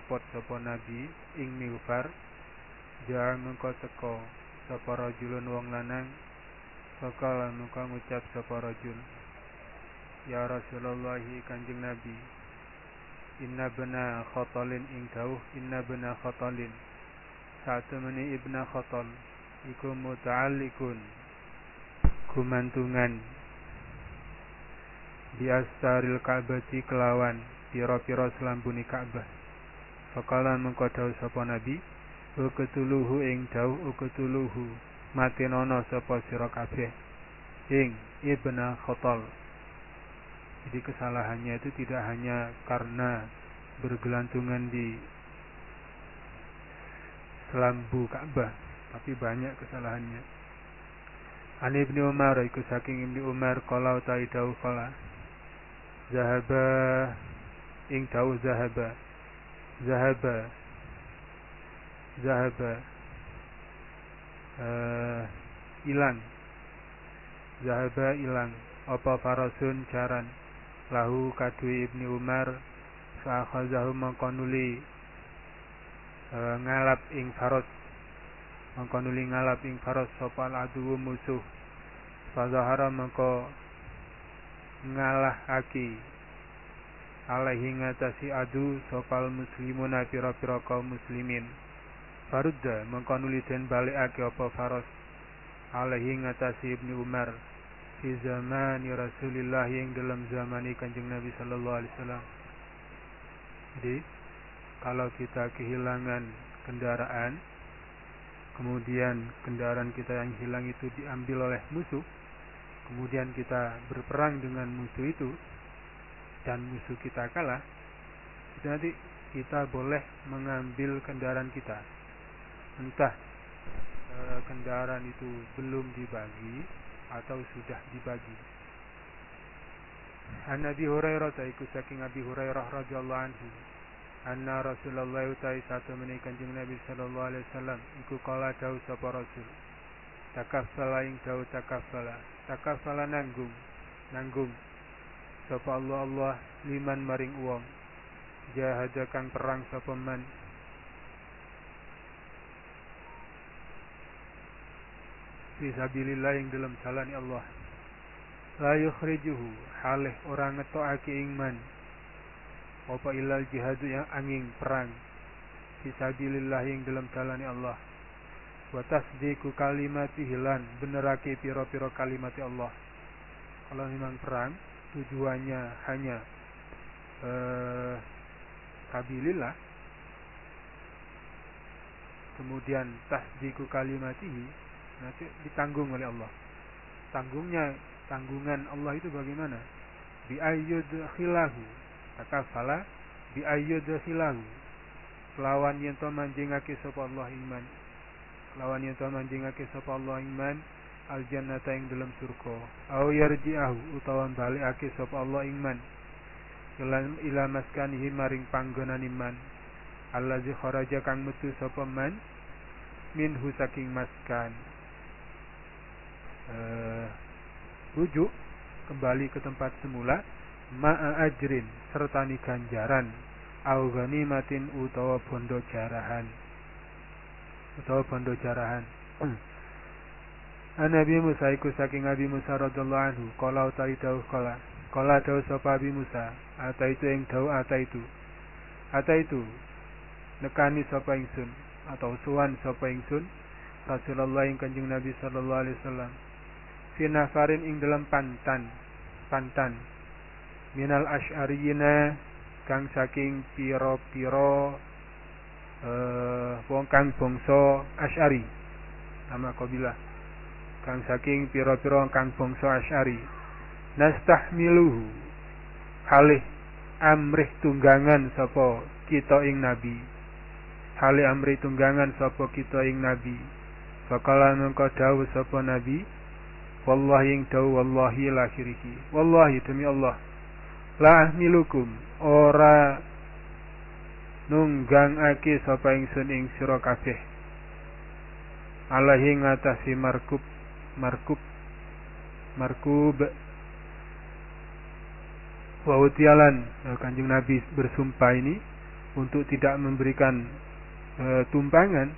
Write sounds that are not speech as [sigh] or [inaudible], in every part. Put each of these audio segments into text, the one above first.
ngopot sapa nabi ing mighfar ja'a mengko teko sapa rajulun wong lanang Fakala muka ngucap sapa rajul Ya Rasulullah kanjeng Nabi Inna bena khotalin ing dawuh Inna bena khotalin Saat temani ibna khotal Iku muta'allikun Kumantungan Di astaril ka'bati kelawan Piro-piro selambuni ka'bah Fakala mengko dawuh sapa Nabi Uketuluhu ing dawuh uketuluhu. Mati nono sapa sira kabeh. Ing ibna khotal jadi kesalahannya itu tidak hanya karena bergelantungan di selambu Ka'bah, tapi banyak kesalahannya. An Ibnu Umar iku saking Ibnu Umar kala utawi dawuh kala Zahaba ing dawuh zahaba Zahaba Zahaba uh, ilang Zahaba ilang apa farasun jaran. Lahu kadui ibni Umar fa'akhazahu mengkonuli e, ngalap ing faros mengkonuli ngalap ing faros sopal adu musuh. Fazahara mengko ngalah aki alaihi ngatasi adu sopal muslimun pira-pira kaum muslimin farudda mengkonuli den balik aki apa faros alaihi ngatasi ibni Umar fi zamani Rasulillah yang dalam zaman kanjeng Nabi Sallallahu Alaihi Wasallam. Jadi kalau kita kehilangan kendaraan, kemudian kendaraan kita yang hilang itu diambil oleh musuh, kemudian kita berperang dengan musuh itu, dan musuh kita kalah, itu nanti kita boleh mengambil kendaraan kita. Entah e, kendaraan itu belum dibagi atau sudah dibagi. An Abi Hurairah taiku saking Abi Hurairah radhiyallahu anhu anna Rasulullah utai satu menik kanjeng Nabi sallallahu alaihi wasallam iku kala dawuh sapa Rasul takafala ing dawuh takafala takafala nanggung nanggung sapa Allah Allah liman maring uang. Jahada kang perang sapa man. Fisabilillah yang dalam jalan Allah. La yukhrijuhu halih orang ngetokake ingman apa ilal jihadu yang angin perang. Fisabilillah yang dalam jalan Allah. Wa tasdiku kalimati hilan benerake piro-piro kalimati Allah. Kalau memang perang tujuannya hanya uh, kabilillah kemudian tasdiku kalimatihi nanti ditanggung oleh Allah. Tanggungnya tanggungan Allah itu bagaimana? Bi ayyudkhilahu takafala bi ayyudkhilahu. Lawan yen to manjingake sapa Allah iman. Lawan yen to manjingake sapa Allah iman al jannata ing dalam surga. Au yarji'ahu utawa balikake sapa Allah iman. Ila maskanihi maring panggonan iman. Allazi kharaja kang metu sapa man? Minhu saking maskan. Uh, rujuk kembali ke tempat semula. Ma'a ajrin serta ni ganjaran. Au ganimatin utawa bondo jarahan. Utawa bondo jarahan [clears throat] An Nabi Musa iku saking Nabi Musa radhiyallahu anhu kala utawi dawuh kala kala dawuh sapa Nabi Musa ata itu ing dawuh ata itu ata itu nekani sapa ingsun atau suwan sapa ingsun? Rasulullah ing Kanjeng Nabi sallallahu alaihi wasallam. Finafarin ing dalam pantan pantan. Minal asy'ariyina kang saking piro-piro uh, wong kang bangsa asy'ari. Nama kabilah kang saking piro-piro kang bangsa asy'ari. Nastahmiluhu. Halih amrih tunggangan sapa kita ing nabi. Halih amrih tunggangan sapa kita ing nabi. Fakala mengko dawuh sapa nabi wallahi ing dawu wallahi la syiriki. Wallahi demi Allah. La ahmilukum. Ora nunggang ake sapa ingsun ing sira kabeh. Alahi ngatasi markub markub. Markub. Wa utialan kanjeng Nabi bersumpah ini untuk tidak memberikan e, tumpangan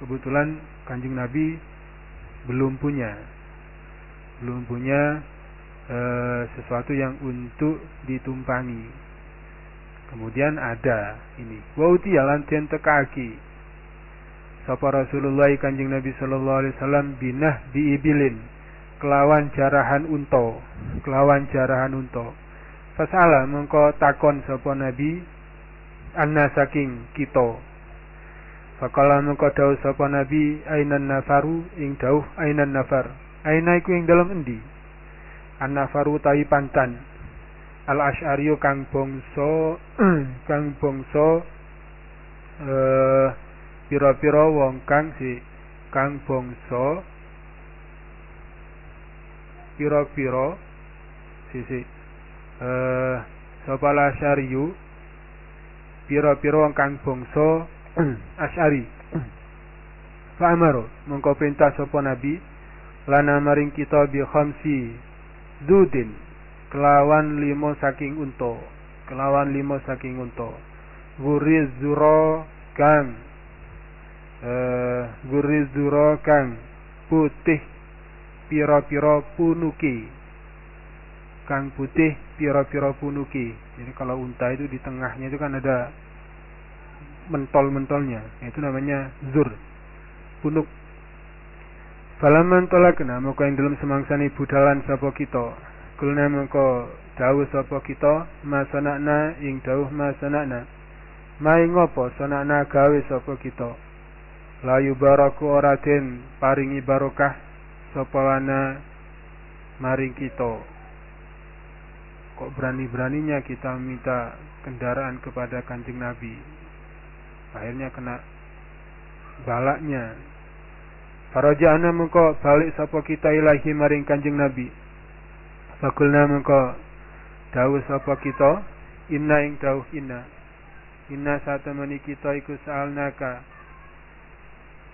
kebetulan kanjeng Nabi belum punya. Belum punya e, sesuatu yang untuk ditumpangi. Kemudian ada ini wauti jalan den tekaki sapa Rasulullah kanjeng Nabi sallallahu alaihi wasallam binah diibilin kelawan jarahan unta. Kelawan jarahan unta. Fasala mengko takon sapa Nabi anna saking kita. Fakala mengko dawuh sapa Nabi ainan nafaru? Ing dawuh ainan nafar. Aina iku ing dalem endi? An nafaru tawi pantan. Al asy'ariyo kang bangsa [clears throat] kang bangsa eh pira-pira wong kang si kang bangsa pira-pira sisi eh sapa asy'ariyu? Pira-pira wong kang bangsa [clears throat] asy'ari. Fa'amaru mengko perintah sapa nabi lana maring kita bi khamsi dudin kelawan limo saking unta kelawan limo saking unta. Guriz zuro kang eh guriz zuro kang putih pira-pira punuki. Kang putih pira-pira punuki. Jadi kalau unta itu di tengahnya itu kan ada mentol-mentolnya. Itu namanya zur punuk. Falaman tolakna maka yang dalam semangsani budalan sapa kita. Kulna maka dawuh sapa kita masanakna ing dawuh masanakna. Mai ngopo sanakna gawe sapa kita layu baraku ora den paringi barokah sapa lana maring kita. Kok berani-beraninya kita minta kendaraan kepada kancing Nabi? Akhirnya kena balaknya. Faraja'na mengko balik sapa kita ilahi maring Kanjeng Nabi. Fakulna mengko dawuh sapa kita? Inna ing dawuh inna. Inna satemeni kita iku sa'alnaka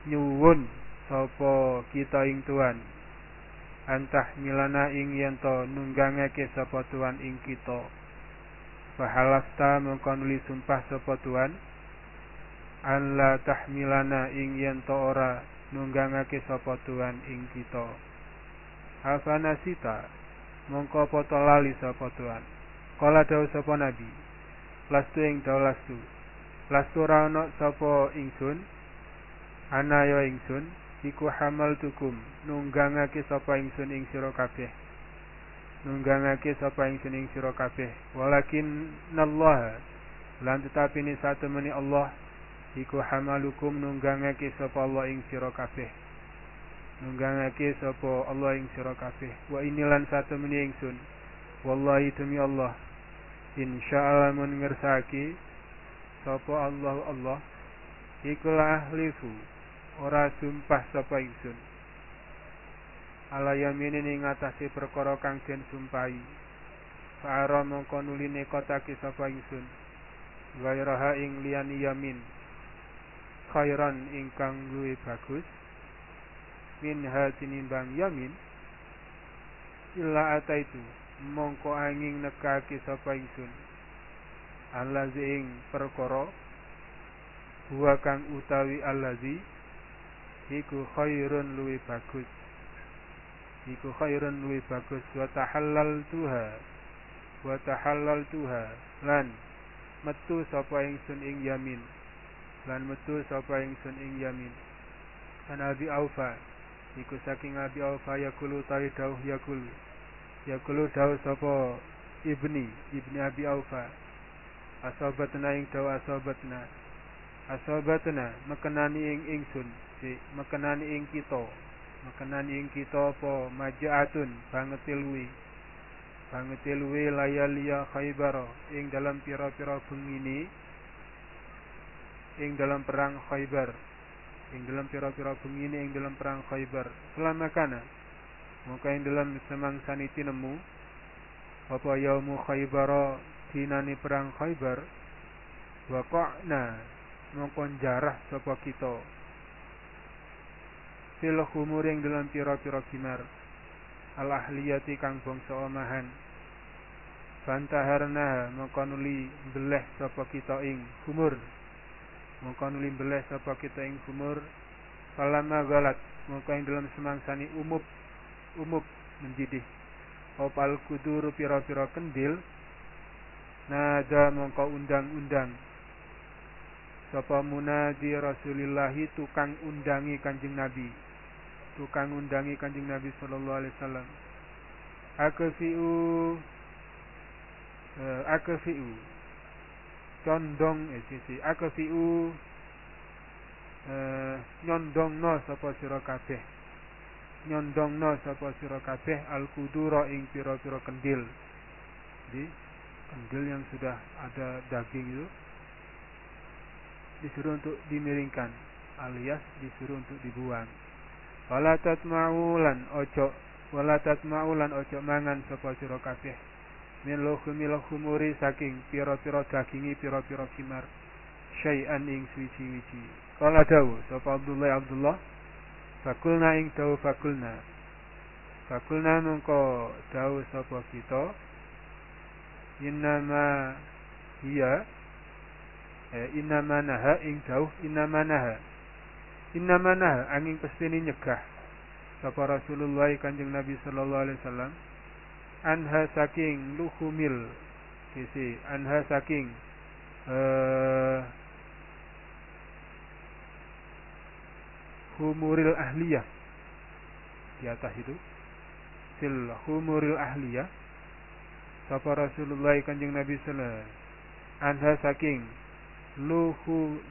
nyuwun sapa kita ing Tuhan. Antah milana ing yanto nunggangake sapa Tuhan ing kita. Fahalasta mengko nuli sumpah sapa Tuhan an la tahmilana ing yen to ora nunggangake sapa Tuhan ing kita Hafana sita mongko poto lali sapa Tuhan kala dawuh sapa nabi lastu ing dawuh lastu ora ana sapa ingsun ana ya ingsun iku hamal tukum nunggangake sapa ingsun ing sira kabeh. Nunggangake sapa ingsun ing sira kabeh. Walakin nallaha lan tetapi ni satu meni Allah iku hamalukum nunggangake sapa Allah ing sira kabeh. Nunggangake sapa Allah ing sira kabeh. Wa inilan satu meni ingsun. Wallahi demi Allah insyaallah mun ngersaki sapa Allah Allah iku ahlifu ora sumpah sapa ingsun. Ala yaminin ing atase perkara kang den sumpahi. Fa'ara mongko nuline kotake sapa ingsun. Gairaha ing liyani yamin. Khairan ingkang luwih bagus. Min tinimbang yamin. Illa ataitu mongko angin nekake sapa ingsun. Allazi ing perkara huwa kang utawi allazi iku khairun luwih bagus. Iku khairun luwih bagus. Wa tahallal tuha wa tahallal tuha lan metu sapa ingsun ing yamin. Lan metu sapa ingsun ing yamin. An abi aufa. Iku saking abi aufa yakulu tawi dawuh yakulu yakulu dawuh sapa ibni ibni abi aufa. Asabatna ing dawuh asabatna. Asabatna mekenani ing ingsun si mekenani ing kita. Mekenani ing kita apa? Majaatun banget luwi. Banget luwi layaliya khaybar. Ing dalam pira-pira bengini ing dalam perang Khaybar. Ing dalam pira-pira bengine ing dalam perang Khaybar. Selama kana maka ing dalam semangsa niti nemu apa yaumu Khaybar? Dinani perang Khaybar. Waqa'na mongko jarah sapa kita fil ing dalam pira-pira kimar al ahliyati kang bangsa omahan. Fantaharna mongko nuli beleh sapa kita ing humur. Mongko nuli beleh sapa kita ing humur. Falama galat mongko ing dalam semangsani umup umup menjidih opal kuduru pira-pira kendil. Nada mongko undang-undang. Sapa munadi Rasulillahi tukang undangi Kanjeng Nabi tukang undangi Kanjeng Nabi sallallahu alaihi wasallam. Akfiu uh, akfiu condong eh sisi akfiu uh, nyondongno sapa sira kabeh. Nyondongno sapa sira kabeh al kudura ing pira-pira kendil. Di kendil yang sudah ada daging itu disuruh untuk dimiringkan alias disuruh untuk dibuang wala tatma'ulan ojo wala tatma'ulan ojo mangan sapa sira kabeh. Min luhumi luhumuri saking pira-pira dagingi pira-pira kimar syai'an ing suci-wici kala dawu sapa Abdullah Abdullah Fakulna ing dawu fakulna. Fakulna mengko dawu sapa kita Innama hiya eh, Innama naha ing dawu Innama naha Innama naha angin pestini nyegah. Sapa Rasulullah kanjeng Nabi sallallahu alaihi wasallam. Anha saking luhumil. Kisi anha saking uh, humuril ahliyah. Di atas itu. Sil humuril ahliyah. Sapa Rasulullah kanjeng Nabi sallallahu anha saking luhu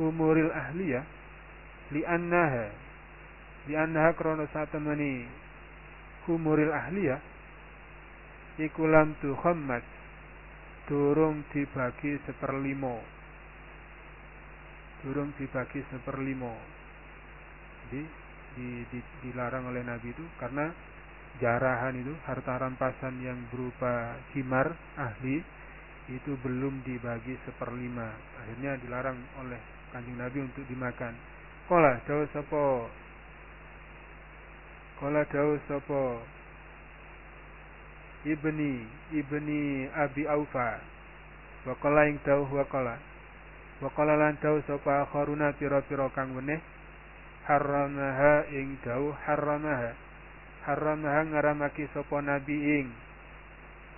humuril ahliyah li annaha li annaha krono satemani humuril ahliya iku lam tu khammat durung dibagi seperlimo durung dibagi seperlimo di, di, di, dilarang oleh Nabi itu karena jarahan itu harta rampasan yang berupa himar ahli itu belum dibagi seperlima. Akhirnya dilarang oleh kanjeng Nabi untuk dimakan. Kola jauh sopo Kala dawu sapa? Ibni Ibni Abi Aufa. Wa kala ing dawu wa kala wa kala lan dawu sapa? Akharuna pira-pira kang weneh. Haramaha ing dawu haramaha haramaha ngaramaki sapa nabi ing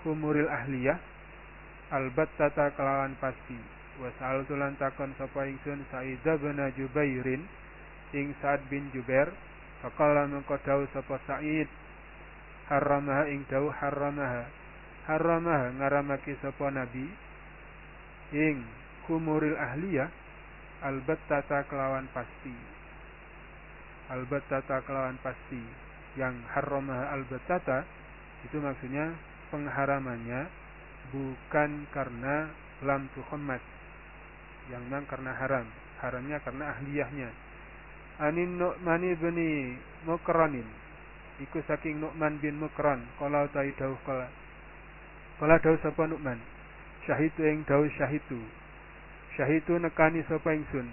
humuril ahliyah. Albattata kelawan pasti wa sa'altu lan takon sapa ingsun Sa'id bin Jubairin ing Sa'ad bin Jubair Faqala mengko dawu sapa Sa'id haramaha ing dawu haramaha haramaha ngaramaki sapa nabi ing kumuril ahliyah albattata kelawan pasti. Albattata kelawan pasti. Yang haramaha albattata itu maksudnya pengharamannya bukan karena lam tuhammat yang memang karena haram. Haramnya karena ahliyahnya. Anin Nu'man bin Mukranin. Iku saking Nu'man bin Mukran. Kala utawi dawuh kala kala dawuh sapa Nu'man? Syahidu ing dawuh syahidu syahidu nekani sapa ingsun?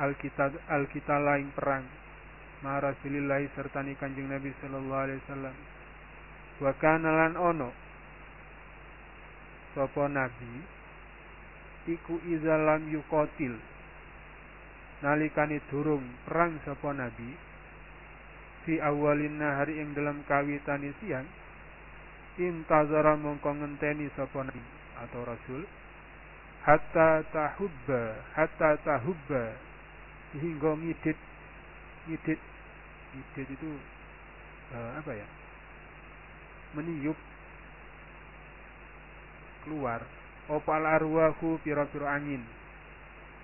Alkitab alkitab lain perang. Ma Rasulillah serta ni Kanjeng Nabi sallallahu alaihi wasallam. Wa kana lan ono. Sapa nabi iku izalam yukotil nalikane durung perang sapa nabi. Fi awalin nahari ing dalam kawitane siang intazara mongko ngenteni sapa nabi atau rasul hatta tahubba hatta tahubba hingga ngidit ngidit ngidit itu uh, apa ya? Meniup keluar opal arwahu piro-piro angin.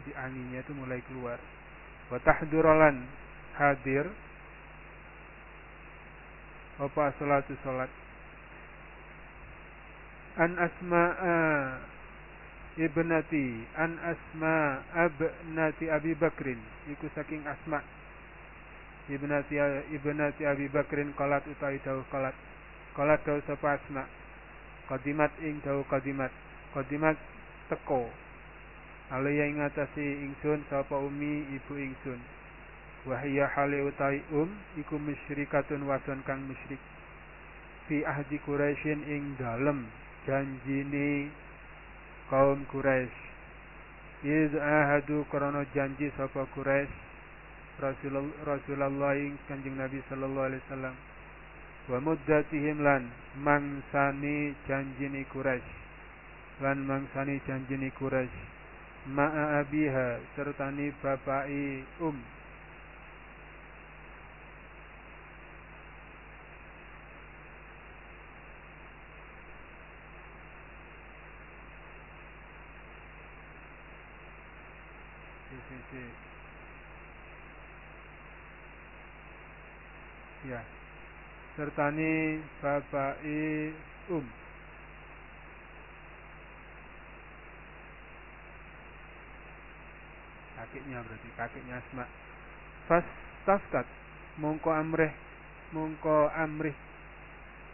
Di anginnya itu mulai keluar. Watahduralan hadir. Apa salatu salat? An asma'a ibnati an asma abnati Abi Bakrin. Iku saking asma. Ibnati ibnati Abi Bakrin kalat utawi dawuh kalat kalat dawuh sapa asma. Kadimat ing dawuh kadimat kadimat teko. Alaya ing atase ingsun sapa umi ibu ingsun. Wahya hale utawi um iku musyrikatun wadon kang musyrik. Fi ahdi Quraisyin ing dalem janjine kaum Quraisy. Iz ahadu krana janji sapa Quraisy Rasulullah Rasulullah Kanjeng Nabi sallallahu alaihi wasallam. Wa muddatihim lan mangsani janjini Quraisy lan mangsani janjini Quraisy. Ma'a abiha sertani bapai um. Ya. Sertani bapai um kakeknya berarti kakeknya Asma. Fas taftat mongko amreh mongko amrih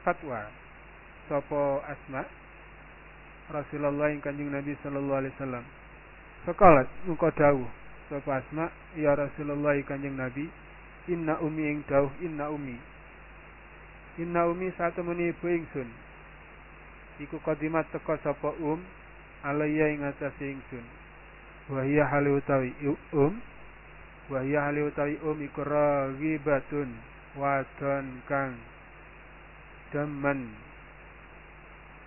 fatwa. Sopo Asma? Rasulullah yang kanjeng Nabi sallallahu alaihi wasallam. Sekalat mongko dawuh sopo Asma ya Rasulullah kanjeng Nabi inna umi ing dawuh inna umi. Inna umi satu meni ibu ingsun. Iku kodimat teko sapa um alaya ing atase ingsun wahia hali utawi um. Wahia hali utawi um iku ragibatun wadon kang demen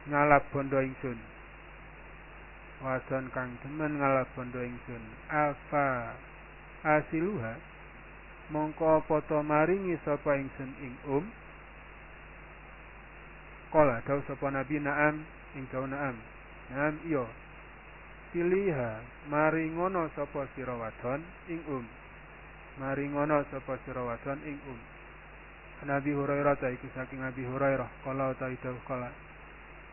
ngalap bondo ingsun. Wadon kang demen ngalap bondo ingsun. Apa asiluha mongko poto maringi sapa ingsun ing um? Kala daw sapa nabi naam ing daw naam. Naam iyo siliha. Maringono sapa sira wadon ing um. Maringono sapa sira wadon ing um. Nabi Hurairah ta iku saking Nabi Hurairah. Kala ta itu kala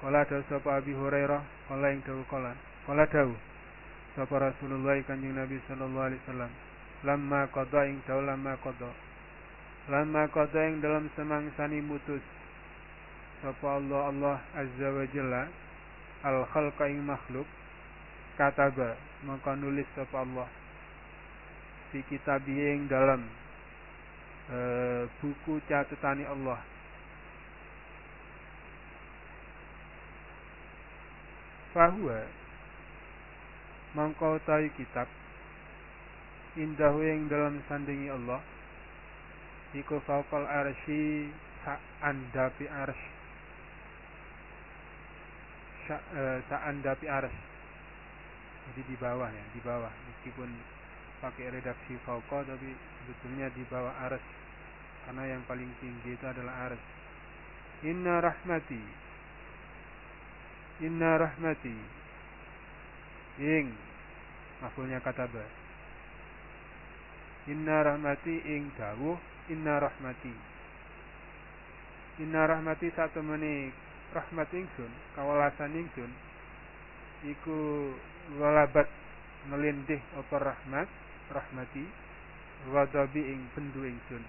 kala daw sapa Abi Hurairah. Kala ing daw kala kala daw sapa Rasulullah kanjeng Nabi sallallahu alaihi wasallam. Lamma qada ing daw lamma qada lamma qada ing dalam semangsani mutus. Sapa Allah Allah azza wa jalla. Al khalqa ing makhluk kataba maka nulis sapa Allah. Fi kitab ing dalam e, buku catatani Allah. Bahwa mangkau tahu kitab indah yang dalam sandingi Allah. Iku faqal arsy sa andapi arsy sa, e, sa andapi arsy jadi di bawah ya di bawah. Meskipun pakai redaksi fauqa tapi sebetulnya di bawah arsy karena yang paling tinggi itu adalah arsy inna rahmati. Inna rahmati. Ing. Mafulnya kata ba. Inna rahmati ing dawuh Inna rahmati. Inna rahmati satu meni rahmat ingsun kawalasan ingsun iku walabat ngelindih apa rahmat rahmati wadabi ing pendu ingsun.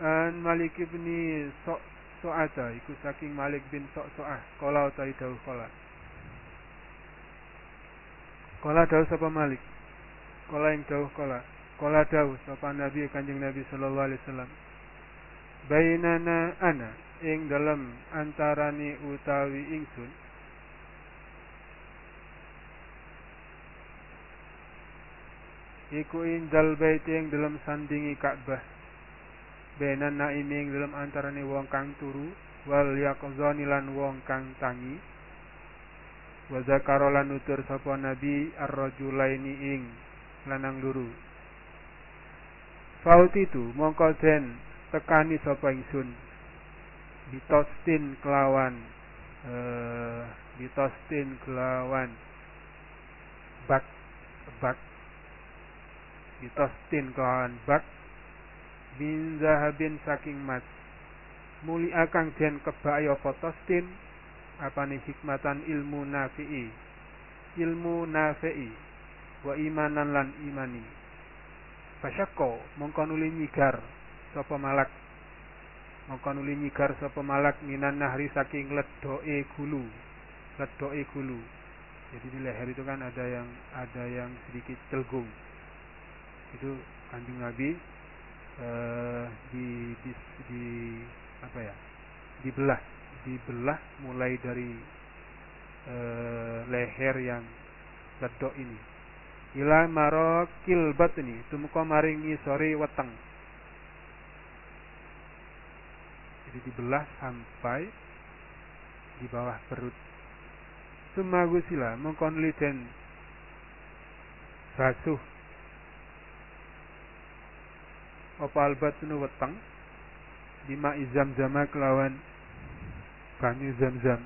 An Malik bin Sok So'ata iku saking Malik bin Sok So'ah kala utawi dawuh kala kala dawuh sapa Malik? Kala ing dawuh kala Kala dawu sapa Nabi Kanjeng Nabi sallallahu alaihi wasallam. Bainana ana ing dalam antarani utawi ingsun iku indal bait ing dalam sandingi Ka'bah. Bainan naimi ing dalam antarani wong kang turu wal yaqzani lan wong kang tangi. Wa zakara lan nutur sapa Nabi ar-rajulaini ing lanang luru Faut itu mongko den tekani sapa ingsun ditostin kelawan eh ditostin kelawan bak bak ditostin kelawan bak bin zahabin saking mas. Muli akang den kebak apa tostin apane hikmatan ilmu nafi'i? Ilmu nafi'i wa imanan lan imani. Fasyakko mongko nuli nyigar sapa malak. Mongko nuli nyigar sapa malak minan nahri saking ledoke gulu. Ledoke gulu. Jadi di leher itu kan ada yang ada yang sedikit celgung itu kanjeng Nabi eh, di, di di apa ya dibelah dibelah mulai dari e, leher yang ledok ini. Ila marokil batni tumeka maringi sore weteng. Jadi dibelah sampai di bawah perut. Sumagusila mengkon liden basuh apa albat weteng? Bima izam zama kelawan banyu zam-zam.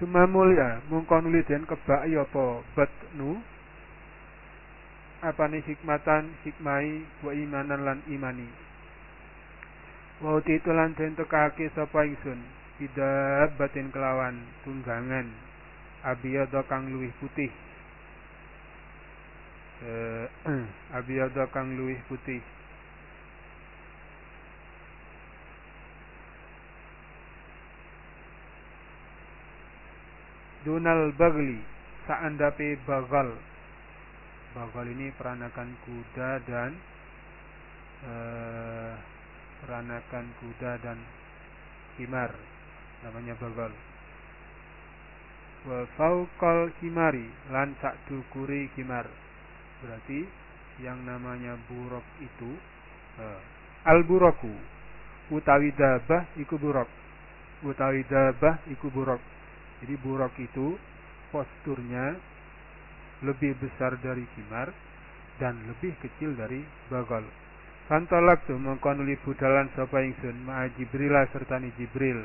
Suma mulia mungkon liden kebak apa batnu hikmatan hikmai wa imanan lan imani? Wa itu lan den tekake sapa ingsun? Tidak batin kelawan tunggangan. Abiyada kang luwih putih. Eh, [clears throat] abiyada kang luwih putih dunal bagli saandape bagal. Bagal ini peranakan kuda dan uh, peranakan kuda dan himar namanya bagal. Wa fauqal himari lan sak dukuri himar berarti yang namanya buruk itu uh, al buraku utawi dabah iku buruk. Utawi dabah iku buruk jadi buruk itu posturnya lebih besar dari kimar dan lebih kecil dari bagol. Fantolak tu mengkonuli budalan sapa ingsun ma'a Jibril sertani Jibril.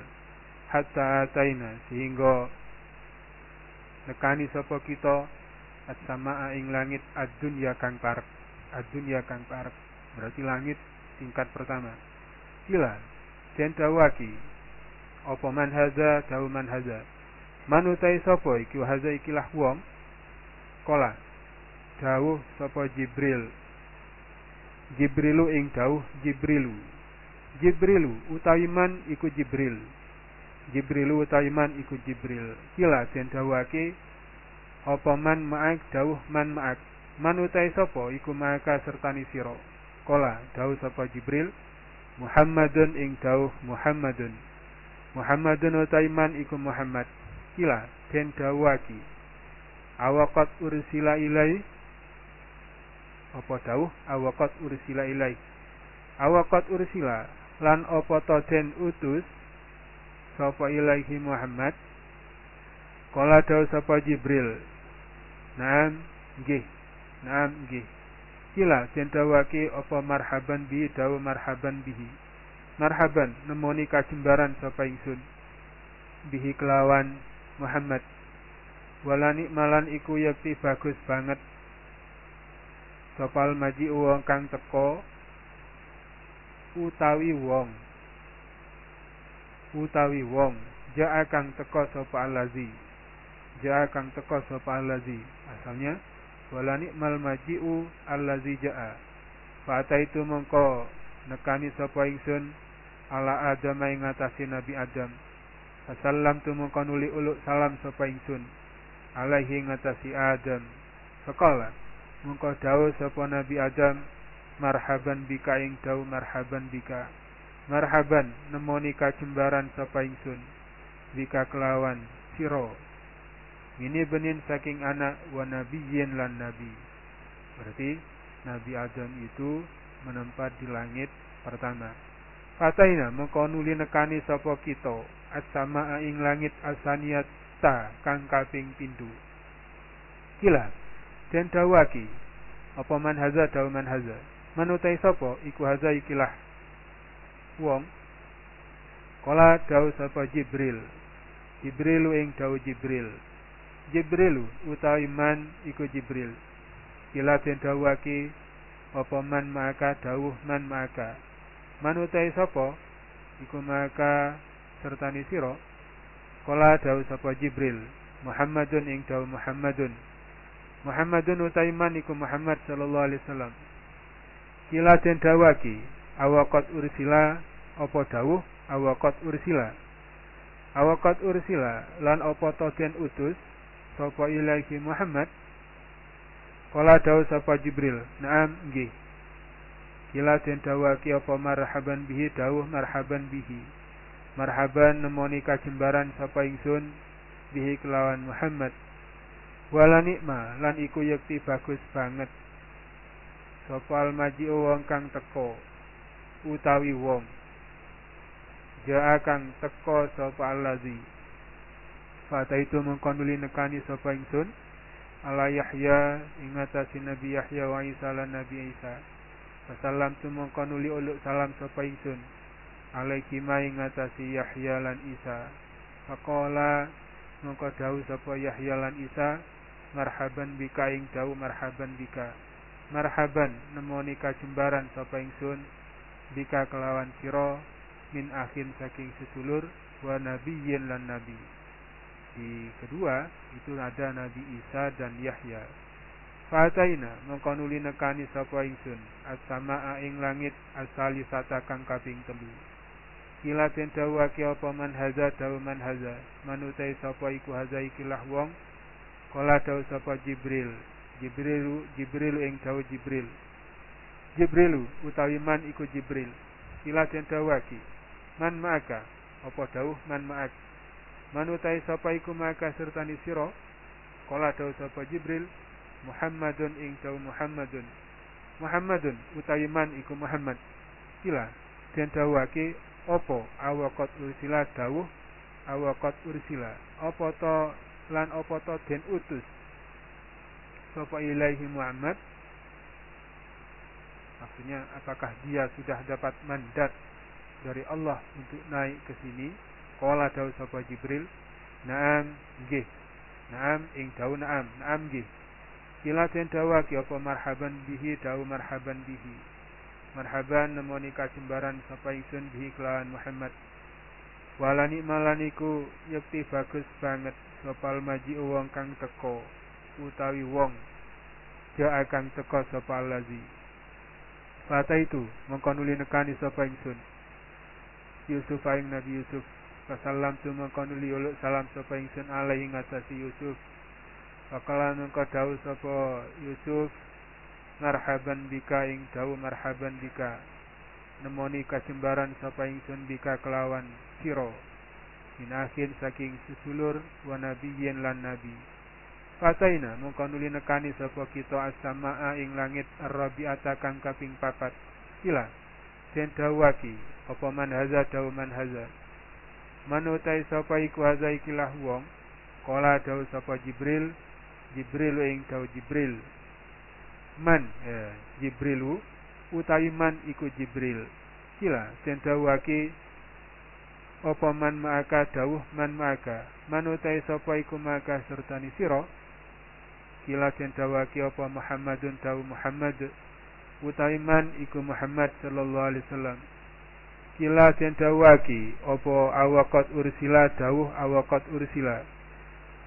Hatta ataina sehingga nekani sapa kita as-samaa ing langit ad-dunya kang parek. Ad-dunya kang parek. Berarti langit tingkat pertama. Kila den dawaki apa man haza dawu man haza manutai sapa? Iki haza ikilah wong. Kola. Dawuh sapa Jibril. Jibrilu ing dawuh Jibrilu. Jibrilu utawi man iku Jibril. Jibrilu utawi man iku Jibril. Kila den dawuhake apa man ma'ak? Dawuh man ma'ak. Man utai sapa? Iku maka sertani sira. Kola dawuh sapa Jibril. Muhammadun ing dawuh Muhammadun. Muhammadun utai man iku Muhammad kila den dawaki. Awaqat ursila ilai. Apa dawuh? Awaqat ursila ilai. Awaqat ursila lan apa to den utus? Sapa ilaihi Muhammad? Kala dawuh sapa Jibril. Naam nggih. Naam nggih. Kila den dawaki apa marhaban bi dawuh marhaban bihi. Marhaban nemoni kajembaran sapa ingsun. Bihi kelawan Muhammad. Walani malan iku yakti bagus banget. Sopal maji wong kang teko utawi wong. Utawi wong. Jaa kang teko sapa alazi jaa kang teko sapa alazi asalnya walani mal maji'u allazi jaa. Fata itu mengko nekani sapa ingsun ala Adam ing ngatasi Nabi Adam Fasallam tu mengkonuli uluk salam sapa ingsun alaihi ngatasi Adam. Faqala mengko dawuh sapa Nabi Adam marhaban bika ing dawuh marhaban bika. Marhaban nemoni kacembaran sapa ingsun bika kelawan siro. Ini benin saking anak wa nabiyyin lan nabi. Berarti Nabi Adam itu menempat di langit pertama. Fataina mengko nuli nekani sapa kita as-samaa ing langit asaniyata kang kaping pintu. Kila den dawaki apa man haza dawu man haza. Manutai sapa iku haza ikilah wong Kala dawu sapa Jibril. Jibrilu ing dawu Jibril. Jibrilu utawi man iku Jibril. Kila den dawaki apa man maka dawuh man maka manutai sapa iku maka sertani sira kala dawu sapa Jibril Muhammadun ing dawu Muhammadun. Muhammadun utaiman iku Muhammad sallallahu alaihi wasallam. Kila den dawaki awaqat ursila apa dawuh? Awaqat ursila. Awaqat ursila lan apa to den utus? Sapa ilahi Muhammad? Kala dawu sapa Jibril. Naam nggih. Kila den dawaki apa marhaban bihi? Dawuh marhaban bihi. Marhaban nemoni kajembaran sapa ingsun bihi kelawan Muhammad. Wala nikma lan iku yekti bagus banget. Sapa almaji wong kang teko utawi wong. Ja kang teko sapa allazi. Fata itu mengkonuli nekani sapa ingsun ala Yahya ingatasi Nabi Yahya wa Isa lan Nabi Isa. Wasallam tu mengkonuli uluk salam sapa ingsun alaiki ma ingatasi Yahya lan Isa. Faqala mongko dawuh sapa Yahya lan Isa marhaban bika ing dawuh marhaban bika. Marhaban nemoni kajembaran sapa ingsun bika kelawan sira min akhin saking sedulur wa nabiyyin lan nabi di kedua itu ada Nabi Isa dan Yahya. Fataina mengkonuli nekani sapa ingsun as-samaa ing langit asali sata kang kaping telu. Kila den dawuhake apa man haza dawu man haza. Manutai sapa iku haza ikilah wong. Kala dawu sapa Jibril. Jibrilu Jibrilu ing dawu Jibril. Jibrilu utawi man iku Jibril. Kila den dawuhake man maka apa dawuh man ma'ak manutai sapa iku maka sertani sira? Kala dawu sapa Jibril. Muhammadun ing dawu Muhammadun. Muhammadun utawi man iku Muhammad. Kila den dawuhake apa? Awaqat ursila dawuh awaqat ursila. Apa to lan apa to den utus? Sapa ilaihi Muhammad? Maksudnya apakah dia sudah dapat mandat dari Allah untuk naik ke sini? Kala dawu sapa Jibril, "Naam, nggih." Naam ing dawu naam, naam nggih. Kila den dawaki apa marhaban bihi dawu marhaban bihi. Marhaban nemoni kajembaran sapa ingsun bihi kelawan Muhammad. Walani malaniku yekti bagus banget sopal maji wong kang teko utawi wong ja akan teko sopal lazi. Fata itu mengkonuli nekani sapa ingsun. Yusuf aing Nabi Yusuf Fasalam tu mengkonuli uluk salam sapa ingsun alaihi ngatasi Yusuf. Fakala mengko dawuh sapa Yusuf marhaban bika ing dawuh marhaban bika. Nemoni kacembaran sapa ingsun bika kelawan siro. Min akhir saking susulur wa nabiyyin lan nabi. Fataina mengkonuli nekani sapa kita as-samaa ing langit ar-rabi'ata kang kaping papat. Kila den dawaki apa man haza dawu man haza manutai sapa iku haza ikilah wong kala dawu sapa Jibril Jibril ing dawu Jibril man ya, Jibrilu utawi man iku Jibril. Kila den dawuhake apa man maka dawuh man maka manutai sapa iku maka sertani sira? Kila den dawuhake apa Muhammadun? Dawu Muhammad. Utawi man iku Muhammad sallallahu alaihi wasallam. Kila den dawaki apa awakot ursila? Dawuh awakot ursila.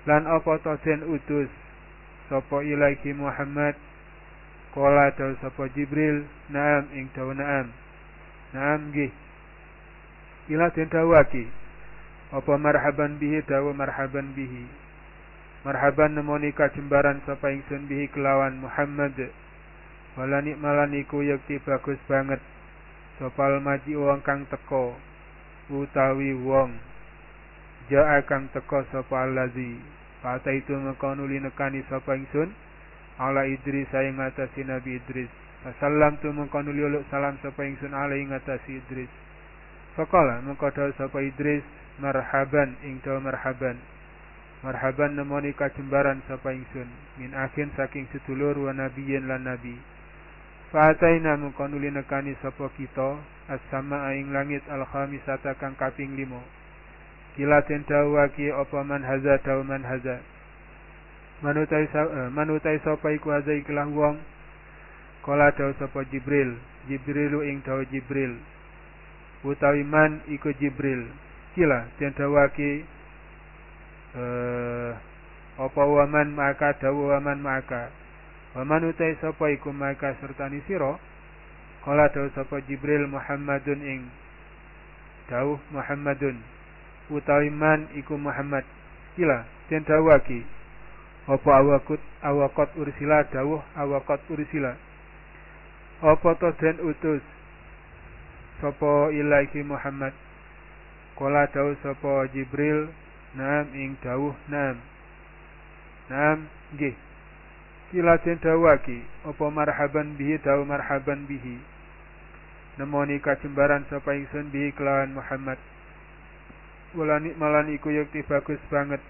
Lan apa to den utus sapa ilaiki Muhammad kala dawuh sapa Jibril? Naam ing dawuh naam. Naam nggih. Dawaki apa marhaban bihi dawuh marhaban bihi. Marhaban nemoni kajembaran sapa ingsun bihi kelawan Muhammad. Wala nikmalan iku yakti bagus banget. Sopal maji wong kang teko utawi wong. Jaa kang teko sapa allazi. Fata itu mekonuli nekani sapa ingsun ala Idris saya ngatasi Nabi Idris. Salam tu mengkonuli uluk salam sapa ingsun ala ngatasi Idris. Fakala mengkodal sapa Idris? Marhaban ing marhaban. Marhaban nemoni kajembaran sapa ingsun. Min akin saking sedulur wa nabiyyin lan nabi. Fa'ataina mengkonuli nekani sapa kita? As-sama ing langit al-khamisata kang kaping limo. Kila den dawaki apa man haza daw man haza. Manutai uh, manutai sapa iku haza ikilah wong. Kala daw sapa Jibril, Jibrilu ing daw Jibril. Utawi man iku Jibril. Kila den dawaki uh, apa waman maka daw waman maka Waman utai sapa iku maka sertani sira Kala dawu sapa Jibril Muhammadun ing dawuh Muhammadun utawi man iku Muhammad kila den dawuhake apa awakut awakot ursila dawuh awakot ursila? Apa to den utus? Sapa ilaiki Muhammad? Kala dawuh sapa Jibril Naam ing dawuh naam Naam nggih. Kila den dawaki apa marhaban bihi dawuh marhaban bihi. Nemoni kacembaran sapa ingsun bihi kelawan Muhammad. Walani malan iku yukti bagus banget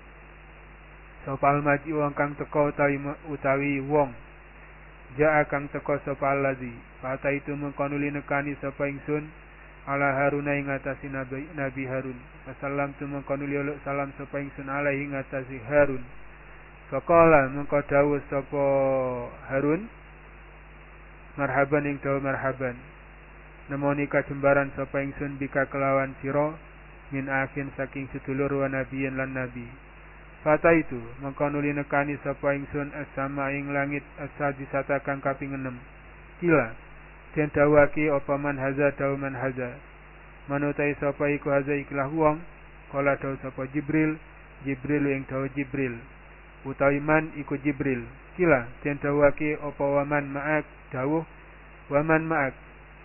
Sapa almaji wong kang teko utawi utawi wong Ja'a kang teko sapa allazi Fata itu mengkonuli nekani sapa ingsun ala Haruna ing atasi Nabi, Nabi Harun. Wasallam tu mengkonuli uluk salam sapa ingsun alaihi ing atasi Harun. Faqala mengko dawuh Harun marhaban ing dawuh marhaban. Nemoni kajembaran sapa ingsun bika kelawan sira min akin saking sedulur wa nabiyin lan nabi. Fata itu mengkonuli nekani sapa ingsun as-sama ing langit as-sadisata kang kaping 6. Kila den dawaki apa man haza daw man haza. Manutai sapa iku haza ikhlah wong kala daw sapa Jibril Jibril yang daw Jibril. Utawi man iku Jibril. Kila den dawaki apa waman ma'ak dawuh waman ma'ak.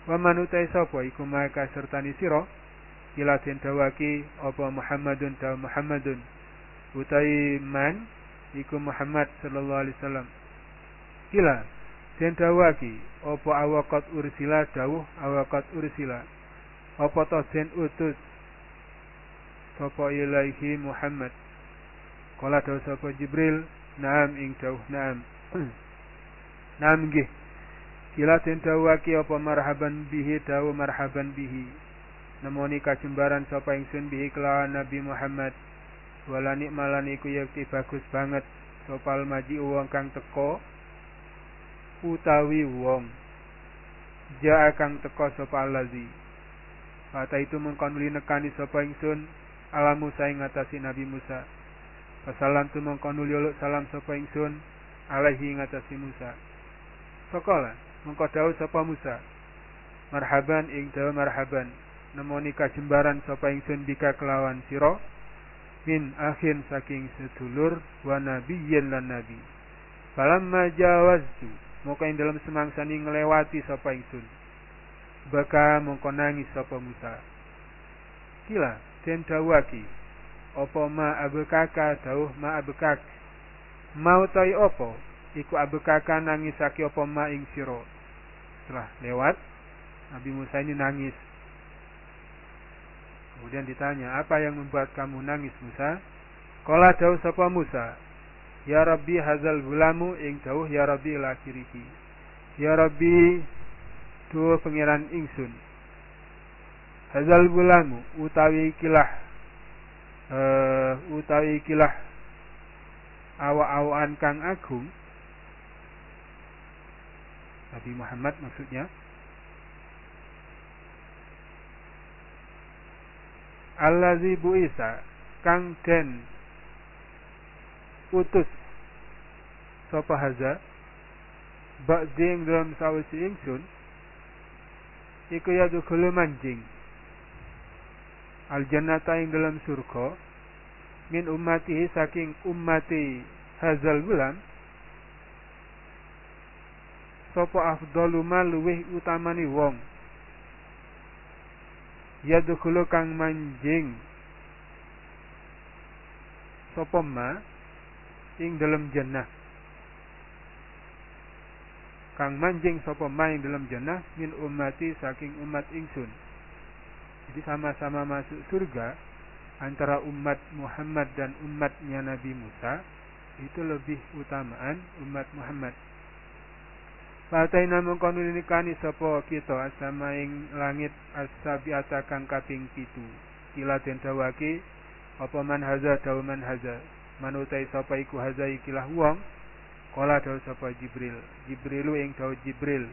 Waman utai sapa iku maka sertani sira? Kila den dawaki apa Muhammadun daw Muhammadun utai man iku Muhammad sallallahu alaihi wasallam. Kila den dawaki apa awakat ursila dawuh awakat ursila? Apa to den utus? Sapa ilaihi Muhammad? Kala dawuh sapa Jibril naam ing dawuh naam. [clears throat] Naam nggih. Kila den dawaki apa marhaban bihi? Dawuh marhaban bihi. Nemoni kajembaran sapa ingsun bihi kelawan Nabi Muhammad wala nikmalan iku yakti bagus banget sopal maji uang kang teko utawi wong ja kang teka sapa allazi Kata itu mengkon nekani sapa ingsun ala Musa ing ngatasi Nabi Musa. Pasalam tu mengkon salam sapa ingsun alaihi ing ngatasi Musa. Sokola mengko dawuh sapa Musa. Marhaban ing dawa marhaban. Nemoni kajembaran sapa ingsun bika kelawan sira min akhin saking sedulur wa nabiyyin lan nabi. Falamma jawaztu Muka ing dalam semangsani ngelewati sapa ingsun. Baka mongko nangis sapa Musa. Kila den dawaki apa ma abekaka dawuh ma abekak. Mau tai apa iku abekaka nangisake apa ma ing sira. Setelah lewat Nabi Musa ini nangis. Kemudian ditanya, apa yang membuat kamu nangis Musa? Kala dawuh sapa Musa, Ya Rabbi hazal gulamu ing dawuh ya Rabbi lakiriki. Ya Rabbi dua pengiran ingsun. Hazal gulamu utawi kilah uh, utawi kilah awa-awaan kang agung. Nabi Muhammad maksudnya. Allazi buisa kang den utus sapa haza ba'di ing dalam sawisi ingsun iku ya dukulu manjing. Al jannata ing dalam surga min ummatihi saking ummati hazal gulam sapa afdalu ma luwih utamani wong ya dukulu kang manjing sapa ma? Ing dalam jannah. Kang manjing sapa main dalam jannah? Min ummati saking umat ingsun. Jadi sama-sama masuk surga antara umat Muhammad dan umatnya Nabi Musa itu lebih utamaan umat Muhammad Pataina mengkono nikani sapa kita asama ing langit asabiata kang kaping pitu. Kila den dawaki apa man haza dawu man haza. Manutai sapa iku haza ikilah wong kala dawu sapa Jibril. Jibrilu ing dawu Jibril.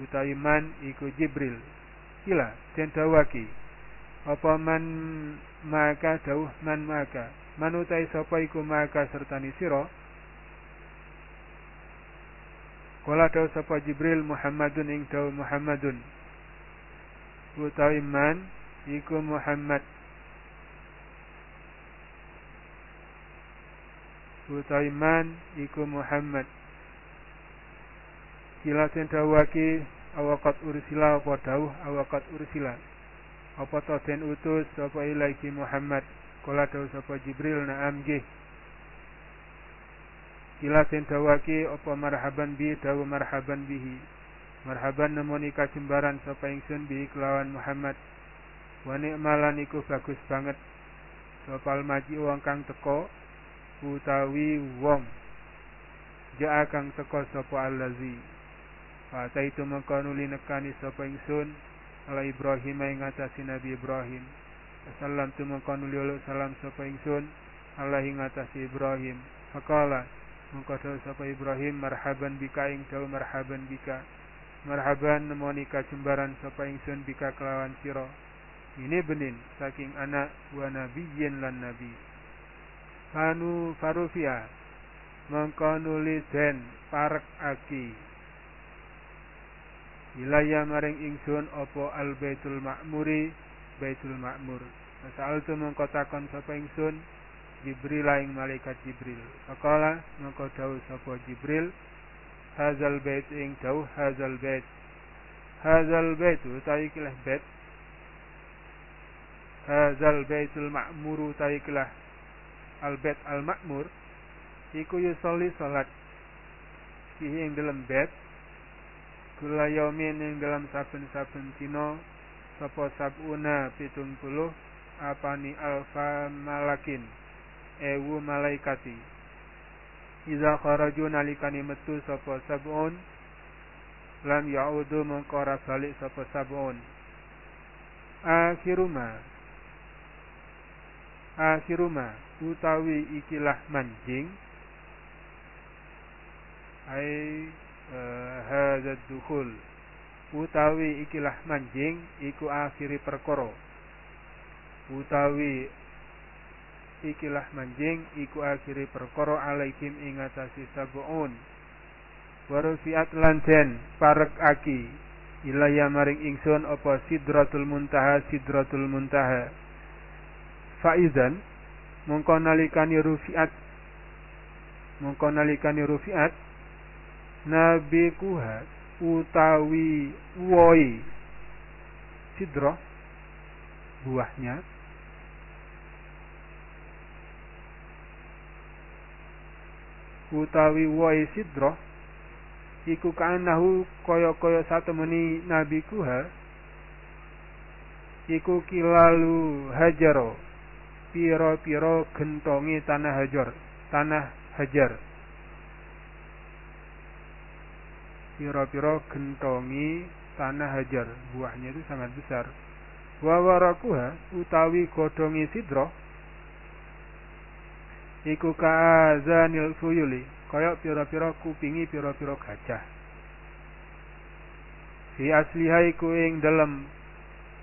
Utawi man iku Jibril. Kila den dawaki apa man maka dawuh man maka. Manutai sapa iku maka sertani sira kala dawu sapa Jibril Muhammadun ing dawu Muhammadun. Utawi man iku Muhammad. Utawi man iku Muhammad. Kila den dawaki awakat ursila apa dawuh awakat ursila. Apa to den utus sapa ilahi Muhammad. Kala dawuh sapa Jibril na'am nggih Kila den dawaki apa marhaban bi dawu marhaban bihi. Marhaban nemoni kajembaran sapa ingsun bi kelawan Muhammad. Wa ni'malan iku bagus banget. Sopal maji wong kang teko utawi wong. Ja kang teko sapa allazi. Fata itu mengkonuli nekani sapa ingsun ala Ibrahim ing ngatasi Nabi Ibrahim. Salam tu mengkonuli ulu salam sapa ingsun ala ing ngatasi Ibrahim. Faqala mengkodo sapa Ibrahim marhaban bika ing dawu marhaban bika. Marhaban nemoni kajembaran sapa ingsun bika kelawan sira. Ini benin saking anak wa nabiyyin lan nabi. Kanu farufia mengkonuli den parek aki Ilaya maring ingsun opo al baitul ma'muri baitul ma'mur. tu mengko takon sapa ingsun Jibril ing malaikat Jibril. Faqala mengko dawuh sapa Jibril hazal bait ing dawuh hazal bait. Hazal bait utawi kilah bait. Hazal baitul ma'muru utawi kilah al bait al ma'mur iku yusolli salat fihi ing dalam bait kula yaumin ing dalam saben-saben dina sapa sabuna pitung puluh apani alfa malakin ewu malaikati. Iza kharaju nalikani metu sapa sabun lam yaudu mengko balik sapa sabun. Akhiruma akhiruma utawi ikilah manjing ai Eh, hadza dukhul. Utawi ikilah manjing iku akhiri perkara. Utawi ikilah manjing iku akhiri perkara alaihim ing atase sabun warufiat lanten parek aki. Ilaya maring ingsun apa sidratul muntaha sidratul muntaha. Faizan mongko nalikani rufiat. Mongko nalikani rufiat. Nabi kuha utawi woi. Sidro buahnya utawi woi sidro iku kaanahu kaya-kaya satemeni nabi kuha iku kilalu hajaro piro-piro gentongi tanah hajar tanah hajar. Piro-piro gentongi tanah hajar buahnya itu sangat besar. Wawarakuha utawi godongi sidro iku kaazanil fuyuli. Koyok piro-piro kupingi piro-piro gajah. Fi asliha iku ing dalam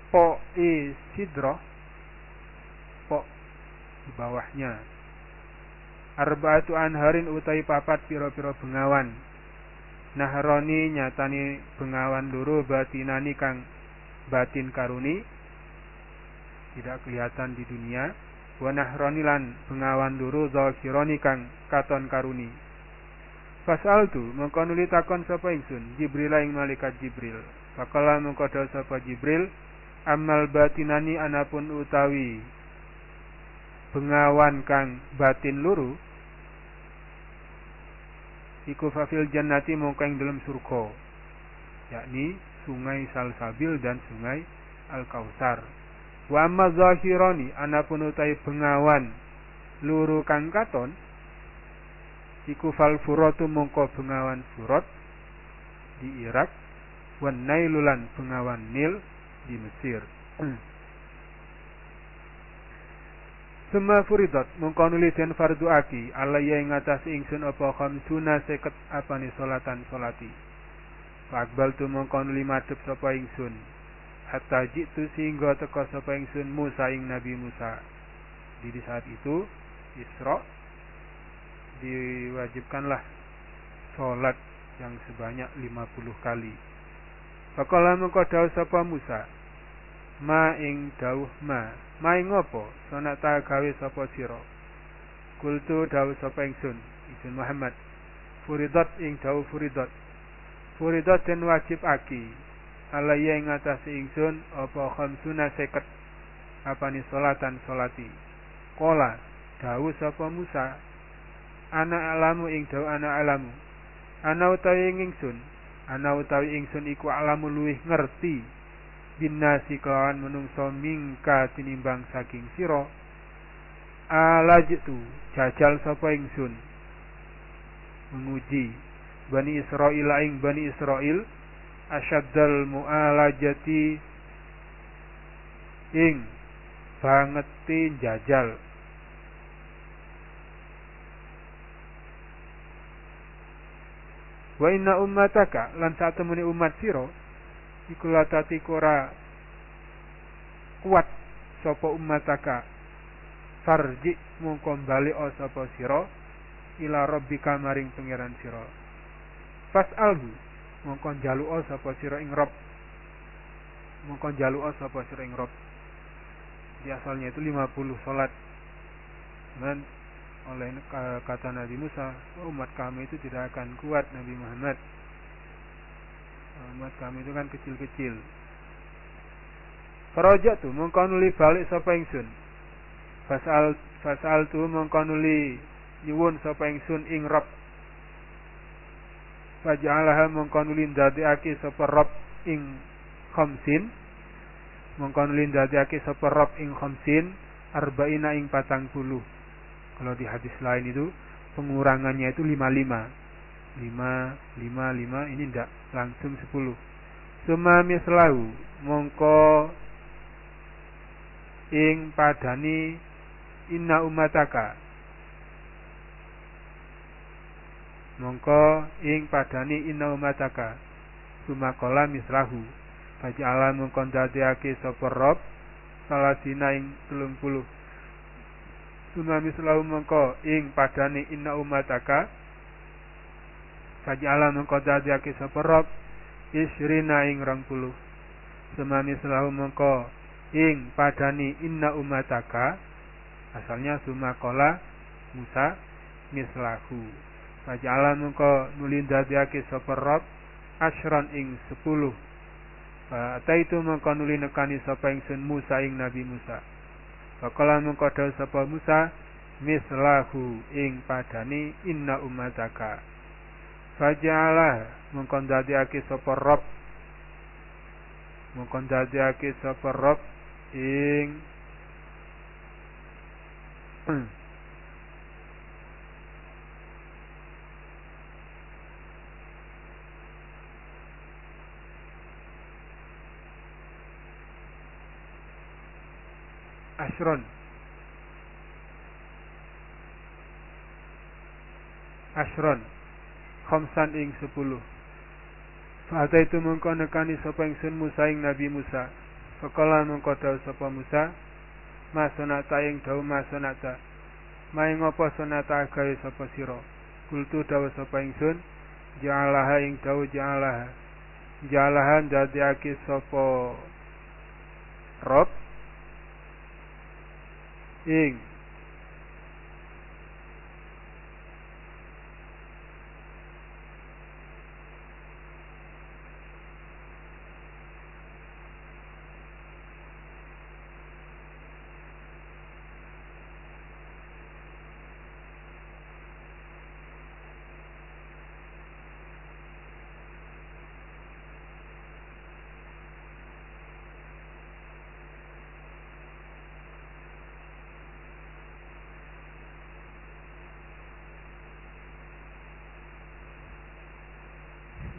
po i sidro po di bawahnya. Arbaatu anharin utai papat piro-piro bengawan. Nahroni nyatani bengawan luru batinani kang batin karuni. Tidak kelihatan di dunia wa nahroni lan bengawan luru zahironi kang katon karuni. Pasal tu mengko nuli takon sapa ingsun Jibril ing malaikat Jibril. Fakala mengko sapa Jibril amal batinani anapun utawi bengawan kang batin luru iku fafil jannati mongko ing dalam surga. Yakni sungai Salsabil dan sungai Al-Kautsar wa amma zahirani anapun bengawan luru kang katon iku fal furatu mongko bengawan furat di Irak wan nailulan bengawan Nil di Mesir [clears throat] Sema furidat mengko nuli den fardu aki alaya ing atas ingsun apa khamsuna seket apane salatan salati. Fakbal tu mengko nuli madhep sapa ingsun. Hatta jitu sehingga teka sapa ingsun Musa ing Nabi Musa. Di saat itu Isra diwajibkanlah salat yang sebanyak 50 kali. Fakala mengko dawuh sapa Musa, ma ing dawuh ma. Maing ngopo sonak ta gawe sapa sira? Kultu dawuh sapa ingsun ingsun Muhammad. Furidat ing dawuh furidat. Furidat den wajib aki alaya ing atase ingsun apa khamsuna seket? Apane salatan salati? Kola dawu sapa Musa ana alamu ing dawu ana alamu. Ana utawi ingsun. Ana utawi ingsun iku alamu luwih ngerti. Binasi kelawan menungso mingka tinimbang saking sira. Alajtu jajal sapa ingsun? Menguji Bani Israel ing Bani Israel asyaddal mu'alajati. Ing bangeti jajal. Wa inna ummataka lan satemene umat sira iku latati ora kuat sapa ummataka. Farji mongko bali sapa sira ila rabbika maring pangeran sira. Fas'alhu mongko njaluka sapa sira ing Rabb mongko njaluka sapa sira ing Rabb di asalnya itu 50 salat. Dan oleh kata Nabi Musa umat kami itu tidak akan kuat Nabi Muhammad. Umat kami itu kan kecil-kecil. Faraja tu mongko nuli balik sapa ingsun. Fasal fasal tu mongko nuli nyuwun sapa ingsun ing Rabb faj'alaha mongko nulin dadiake sapa Rabb ing khamsin. Mongko nulin dadiake sapa Rabb ing khamsin arba'ina ing patang puluh. Kalau di hadis lain itu pengurangannya itu lima lima lima lima lima ini ndak langsung sepuluh. Suma mislahu mongko ing padani inna umataka mongko ing padani inna umataka sumakola misrahu. Baji Allah mongko dadiake sapa Rob salasina ing telung puluh. Suma mislahu mongko ing padani inna umataka Baji Allah mongko dadiake sapa Rob isrina ing rong puluh. Suma mislahu mongko ing padani inna umataka asalnya sumakola Musa mislahu Faja'ala mengko nulin dadiake sapa Rabb ing sepuluh. itu mengko nuli nekani sapa ingsun Musa ing Nabi Musa. Fakala mengko dawuh sapa Musa mislahu ing padani inna umataka. Faja'ala mengko dadiake sapa Rabb mengko dadiake sapa Rabb ing [clears throat] asron asron khamsan ing sepuluh Fata itu mengkau nekani sapa ingsun Musa ing Nabi Musa. Fakala mengkau dawu sapa Musa, Ma sonata ing dawu ma sonata. Ma ing apa sonata gawe sapa sira. Kultu dawu sapa ingsun, ja'alaha ing dawu ja'alaha. Ja'alaha ndadekake sapa Rob ing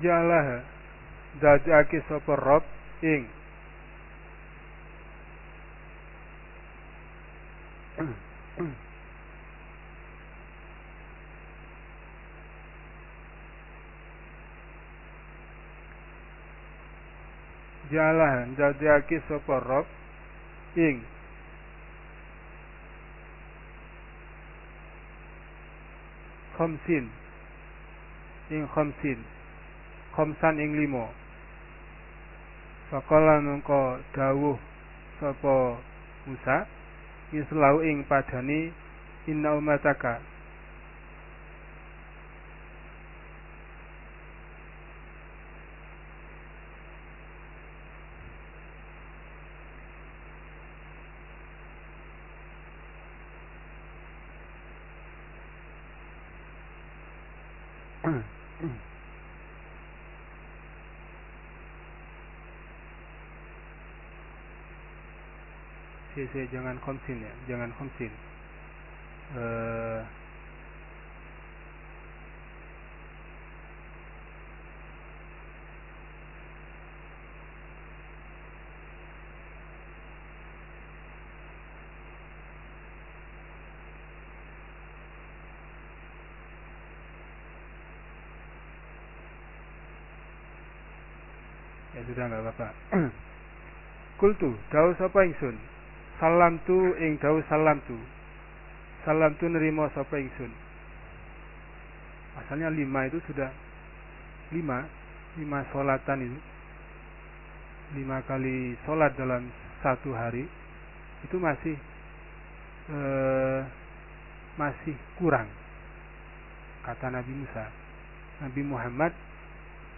jalaha dadake sapa Rabb ing. Jalah. Dadake sapa Rabb ing. Khamsin. Ing khamsin khamsan ing limo Fakala mengko dawuh sapa Musa islau ing padani inna umataka CC jangan konsin ya, jangan konsin. Uh, ya sudah nggak apa-apa [clears throat] kultu dawu sapa ingsun salam tu ing dawu salam tu salam tu nerima sapa ingsun? Asalnya lima itu sudah lima lima solatan itu. Lima kali sholat dalam satu hari itu masih eh, masih kurang kata Nabi Musa. Nabi Muhammad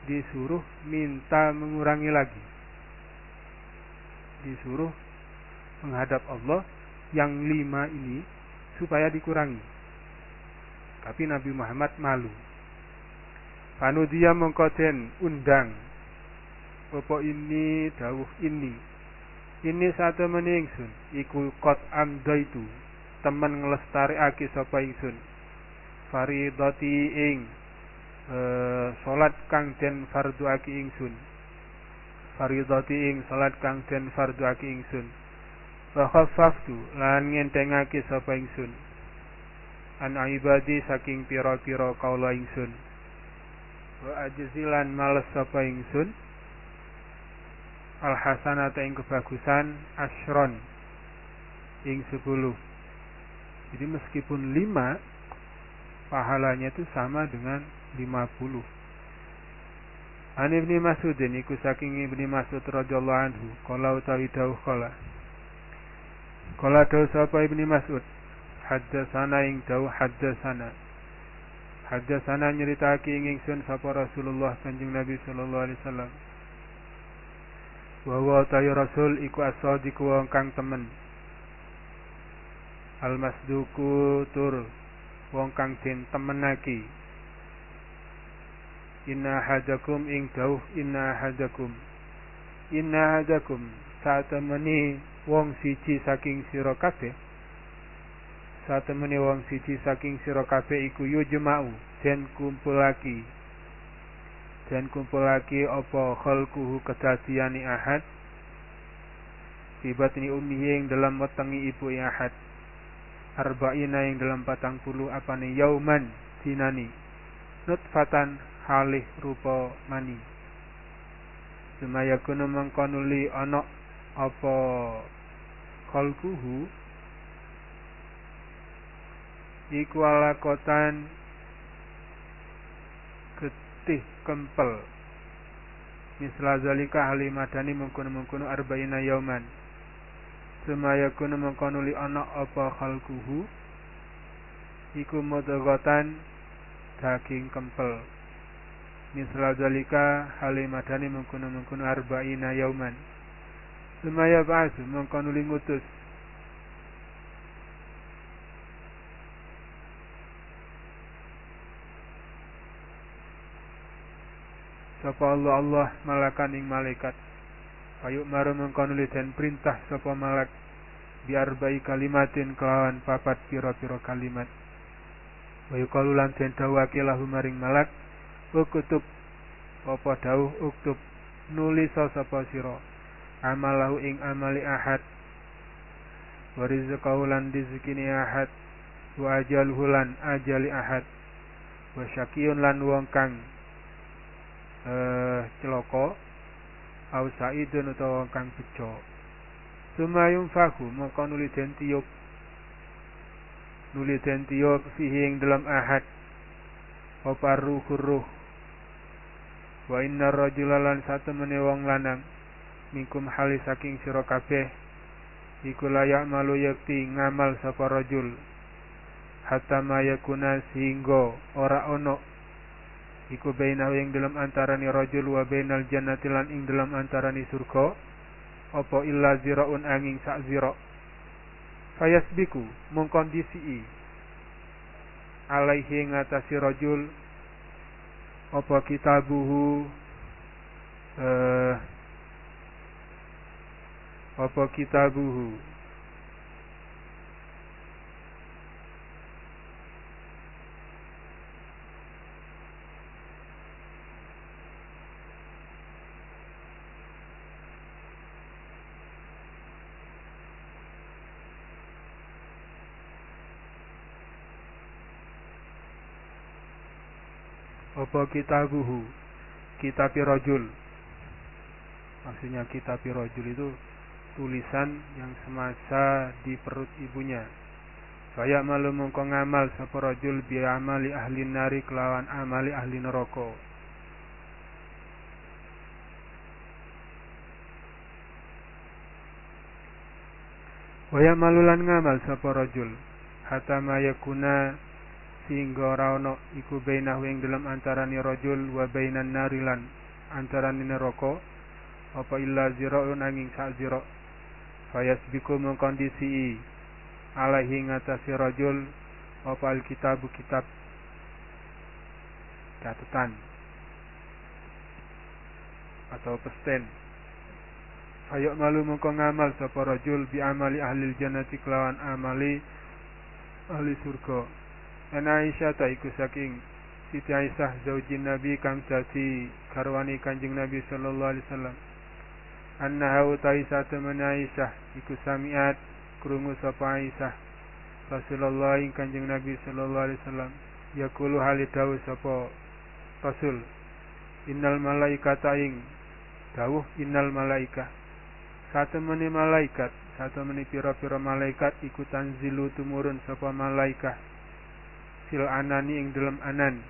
disuruh minta mengurangi lagi. Disuruh menghadap Allah yang lima ini supaya dikurangi. Tapi Nabi Muhammad malu. Panu dia mengkoden undang. Bapak ini dawuh ini. Ini satu meningsun. Iku kot amda itu. Teman ngelestari aki sapa ingsun. Faridoti ing Eh, salat kang den fardu aki ingsun faridati ing salat kang den fardu aki ingsun wa khaffaftu lan ngentengake sapa ingsun. An ibadi saking pira-pira kaula ingsun. Wa ajzilan males sapa ingsun. Al hasanata ing kebagusan asron ing sepuluh. Jadi meskipun lima pahalanya itu sama dengan 50 An Ibni Mas'ud iku saking Ibni Mas'ud radhiyallahu anhu kala utawi dawuh kala Kala dawuh sapa Ibni Mas'ud haddatsana ing dawuh haddatsana. Haddatsana nyeritake ing ingsun sapa Rasulullah Kanjeng Nabi sallallahu alaihi wasallam. Wa wa tayo rasul iku asadiku wong kang temen. Al masduku tur wong kang den temenaki inna hadakum ing dawuh inna hadakum. Inna hadakum. Satemeni wong siji saking sira kabeh. Satemeni wong siji saking sira kabeh iku yujma'u den kumpulaki. Den kumpulaki apa khalquhu kedadiani ahad. Tibat ini ummi yang dalam wetengi ibu ahad. Arba'ina yang dalam patang puluh apa nih yauman dinani. Nutfatan halih rupa mani. Semaya kuno mengkonuli ana apa khalquhu? Iku alakotan getih kempel. Misla zalika halimadani mengkono-mengkono arba'ina yauman. Semaya kuno mengkonuli ana apa khalquhu? Iku mudghatan daging kempel. Misla zalika halimadani mengkuno mengkuno arba'ina yauman Lumaya ba'asu mengkono ngutus. Sapa Allah Allah malakan ing malaikat. Payuk maru mengkono dan perintah sapa malak. Biar bayi kalimatin kelawan papat piro-piro kalimat. Wayu kalulan den dawake lahu maring malak ukutub apa dawuh uktub nulis sapa sira amalahu ing amali ahad. Wa rizqahu lan rizkine ahad. Wa ajaluhu lan ajali ahad. Wa syakiyun lan wong kang eh celaka. Au saidun utawa wong kang bejo sumayum fahu maka nuli den tiup. Nuli den tiup fihi ing dalam ahad. Apa ruh ruh wa inna rajula lan satu mene wong lanang minkum hali saking sira kabeh. Iku layak malu yakti ngamal sapa rajul. Hatta mayakuna sehingga ora ono. Iku bainahu ing dalam antarani rajul wa bainal jannati lan ing dalam antarani surga. Apa illa ziraun angin sak zira. Fayasbiku mengkondisi alaihi ngatasi rajul. Apa kitabuhu eh, apa kitabuhu? Apa kitabuhu? Kitab rojul maksudnya kitab rojul itu tulisan yang semasa di perut ibunya. Saya malu mongko ngamal sapa bi amali ahli nari kelawan amali ahli neraka. Waya malulan ngamal sapa hatta mayakuna sehingga ora iku bainahu ing dalam antarane rajul wa bainan narilan antarane neraka apa illa zira'un angin sak fayasbiku mengkondisi alaihi ngatasi rajul apa alkitabu kitab. Catatan. Atau pesten. Hayok malu mengko ngamal sapa rajul bi amali ahli jannati kelawan amali ahli surga. An Aisyah ta iku saking Siti Aisyah zaujin Nabi kang dadi garwani Kanjeng Nabi sallallahu alaihi wasallam. Annaha utai satu Aisyah iku samiat krungu sapa Aisyah. Rasulullah ing Kanjeng Nabi sallallahu alaihi wasallam yaqulu halidawu sapa Rasul Innal malaikata ing dawuh innal malaika satu meni malaikat satu meni pira-pira malaikat iku tanzilu tumurun sapa malaikat fil anani ing dalam anan.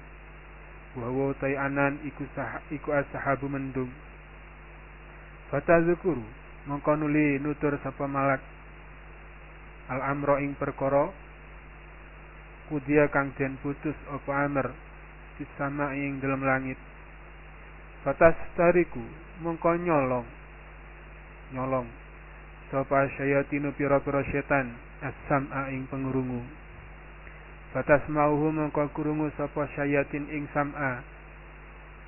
Wa tai anan iku sah iku ashabu mendung fatazkuru mongko nuli nutur sapa malak. Al amro ing perkara kudia kang den putus apa amr di sama ing dalam langit. Fatas tariku mongko nyolong. Nyolong. Sapa syayatinu pira-pira setan asam ing pengurungu. Fatas mauhu mongko kurungu sapa syayatin ing sam'a.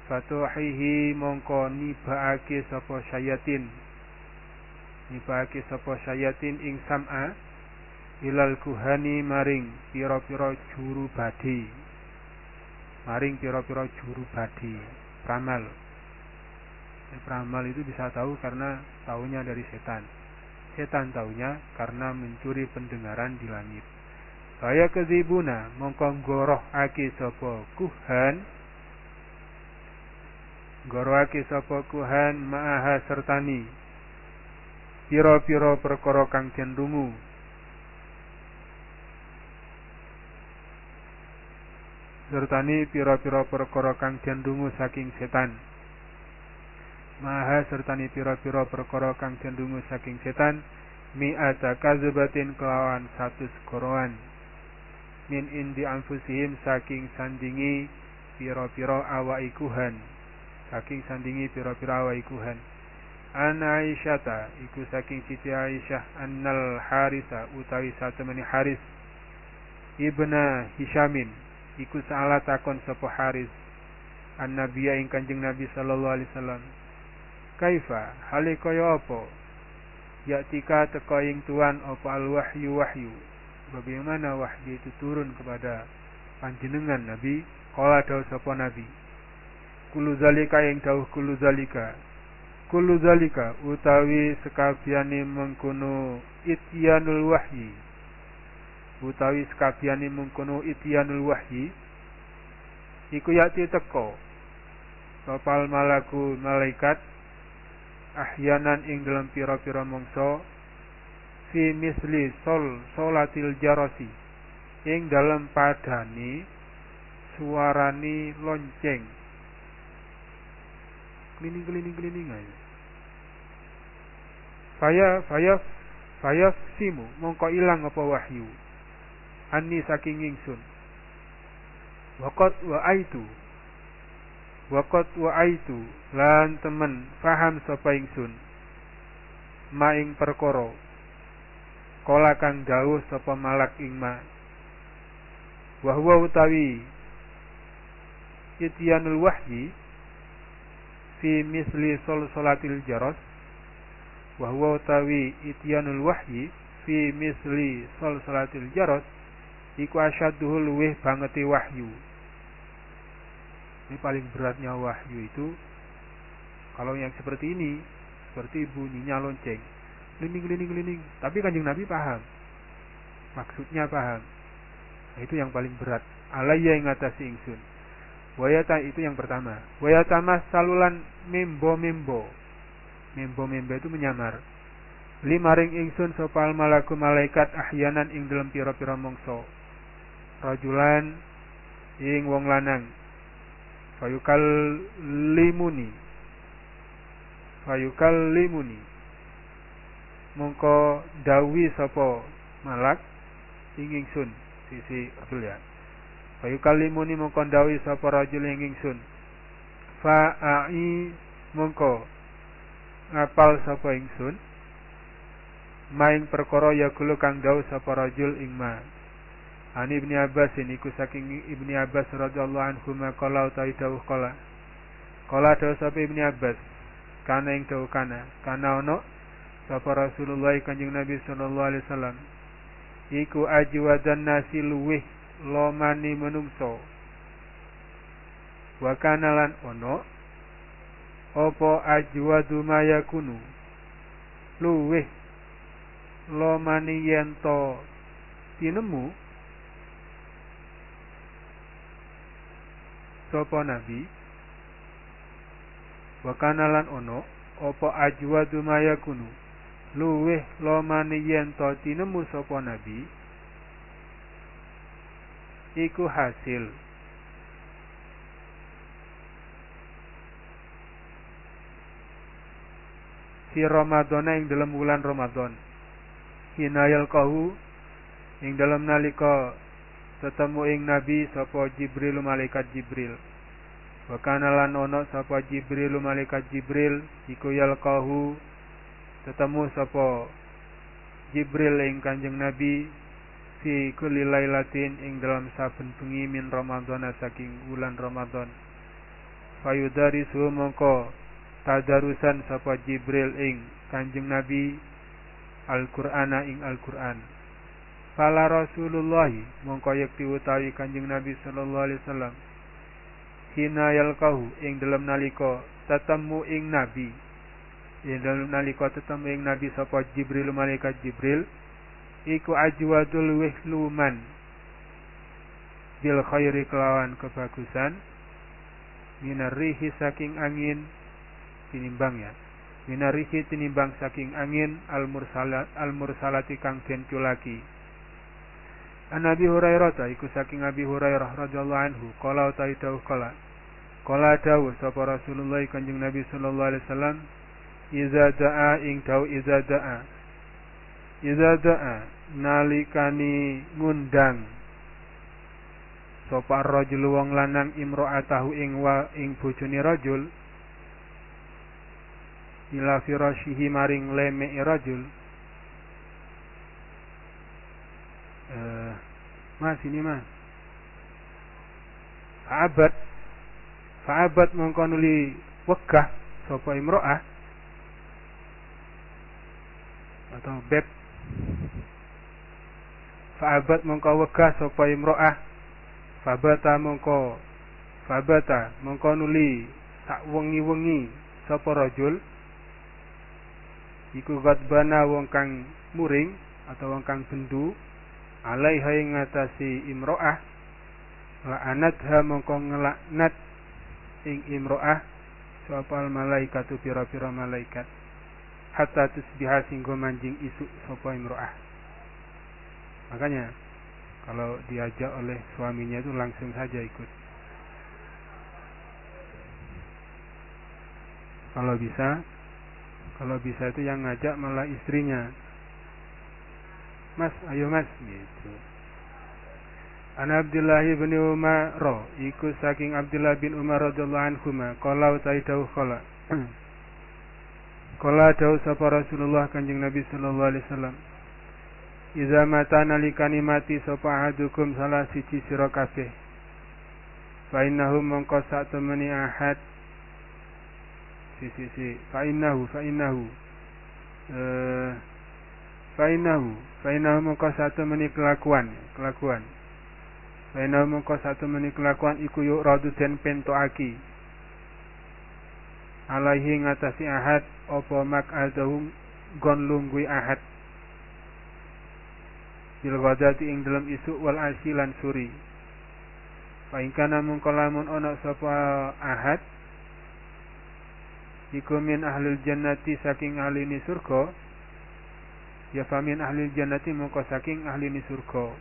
Fatuhihi mongko nibaake sapa syayatin. Nibaake sapa syayatin ing sam'a ilal kuhani maring pira-pira juru badi. Maring pira-pira juru badi. Pramal. Pramal itu bisa tahu karena tahunya dari setan. Setan tahunya karena mencuri pendengaran di langit. Kaya kezibuna mongko goroh aki sapa kuhan goroh aki sapa kuhan ma'aha sertani. Piro-piro perkara kang cenderungu sertani piro-piro perkara kang cenderungu saking setan. Maha sertani piro-piro perkara kang saking setan. Mi'ata kazubatin kelawan satu skoroan min indi anfusihim saking sandingi piro-piro awa ikuhan saking sandingi piro-piro awa ikuhan an Aisyata iku saking Siti Aisyah annal Harisa utawi satu meni Haris. Ibna Hishamin iku salah takon sapa Haris an Nabiya ing Kanjeng Nabi sallallahu alaihi wasallam. Kaifa? Hale kaya apa? Tika teko ing tuan apa al wahyu? Wahyu bagaimana wahyu itu turun kepada panjenengan Nabi? Kala dawuh sapa Nabi kulu zalika yang dawuh kulu zalika. Kulu zalika utawi sekabiane mengkono ityanul wahyi. Utawi sekabiane mengkono ityanul wahyi iku yati teko. Sopal malaku malaikat ahyanan ing dalam pira-pira mongso fi misli sol solatil jarosi ing dalam padani suarani lonceng klining klining klining aja. Faya faya faya simu mongko ilang apa wahyu? Ani saking ingsun. Wakot wa aitu wakot wa aitu lan temen faham sapa ingsun? Maing perkara. Kola kang dawuh sapa malak ing ma. Wa huwa utawi ityanul wahyi fi misli sol solatil jaros wa huwa utawi ityanul wahyi fi misli sol solatil jaros iku asyadduhu luweh bangeti wahyu. Ini paling beratnya wahyu itu kalau yang seperti ini seperti bunyinya lonceng. Lining lining lining tapi kanjeng Nabi paham. Maksudnya paham. Nah, itu yang paling berat. Alaya yang ngatasi ingsun wayata itu yang pertama. Wayata mas salulan membo membo itu menyamar. Lima ring ingsun sopal malaku malaikat ahyanan ing dalam piro-piro mongso rajulan ing wong lanang. Fayukal limuni fayukal limuni mongko dawi sopo malak ing ingsun. Sisi Abdul ya fayukal limuni mongko dawi sopo rajul ing ingsun. Fa'ai mongko ngapal sopo ingsun. Maing perkara ya kulo kang dawu sapa rajul ing ma. Ani Ibni Abbas ini ku saking Ibni Abbas radhiyallahu anhu maqala utawi dawuh kala. Kala dawuh sapa Ibni Abbas kana ing dawuh kana. Kana ono sapa Rasulullah Kanjeng Nabi sallallahu alaihi wasallam. Iku ajwadan nasi luweh lomani menungso. Wa kana lan ono apa ajwadu mayakunu luweh lomani yento tinemu? Sapa nabi? Wa ono apa ajwadu mayakunu luweh lomane yen to tinemu sapa nabi iku hasil. Si Ramadan ing dalam bulan Ramadan hinayal kahu ing dalam nalika ketemu ing nabi sapa Jibril malaikat Jibril. Wa ono sapa Jibril malaikat Jibril iku yalqahu ketemu sapa Jibril ing Kanjeng Nabi fi kulli lailatin ing dalam saben bengi min Ramadan saking bulan Ramadan. Fayudarisu mongko tadarusan sapa Jibril ing Kanjeng Nabi Al-Qur'ana ing Al-Qur'an. Fala Rasulullah mongko yekti utawi Kanjeng Nabi sallallahu alaihi wasallam. Hina yalqahu ing dalam nalika tetemu ing Nabi. Ing dalam nalika tetemu ing Nabi sapa Jibril malaikat Jibril iku ajwadul wihluman. Bil khairi kelawan kebagusan. Minarihi saking angin. Tinimbang ya. Minarihi tinimbang saking angin. Al mursalat al mursalati kang den culaki An Abi Hurairah ta iku saking Abi Hurairah radhiyallahu anhu qala utawi dawuh qala. Qala dawuh sapa Rasulullah Kanjeng Nabi sallallahu alaihi wasallam iza da'a ing dawuh iza da'a iza da'a nalikani ngundang. Sapa rajul wong lanang imra'atahu ing wa ing bojone rajul? Ila firashihi maring leme rajul. Uh, mas ini mas. Fa'abat. Fa'abat mongko nuli wegah sapa imro'ah atau beb fa'abat mongko wegah sapa imro'ah. Fabata mongko fabata mongko nuli sak wengi-wengi sapa rajul. Iku gadbana wong kang muring atau wong kang bendu. Alaiha ing ngatasi imro'ah. La'anatha mongko ngelaknat ing imro'ah sopal malaikatu pira-pira malaikat. Hatta tusbiha singgo manjing isu sapa imro'ah makanya kalau diajak oleh suaminya itu langsung saja ikut. Kalau bisa kalau bisa itu yang ngajak malah istrinya. Mas, ayo mas gitu. An Abdullah bin Umar iku saking Abdullah bin Umar radhiyallahu anhu ma qala utai dawuh qala. [clears throat] Qala dawuh sapa Rasulullah Kanjeng Nabi sallallahu alaihi wasallam Iza mata nalikani mati sapa ahadukum salah siji sira kabeh. Fa innahu mongko ahad. Si si si. Fa innahu fa innahu. Eh fa kelakuan kelakuan. Fa innahu mongko sak temeni kelakuan iku yuk radu den pentoaki alaihi ngatasi ahad apa mak adahu gon ahad bil ghadati ing dalam isu wal asilan suri. Fa in kana mungko lamun ana sapa ahad iku min ahlil jannati saking ahli ni surga ya famin ahli jannati mungko saking ahli ni surga.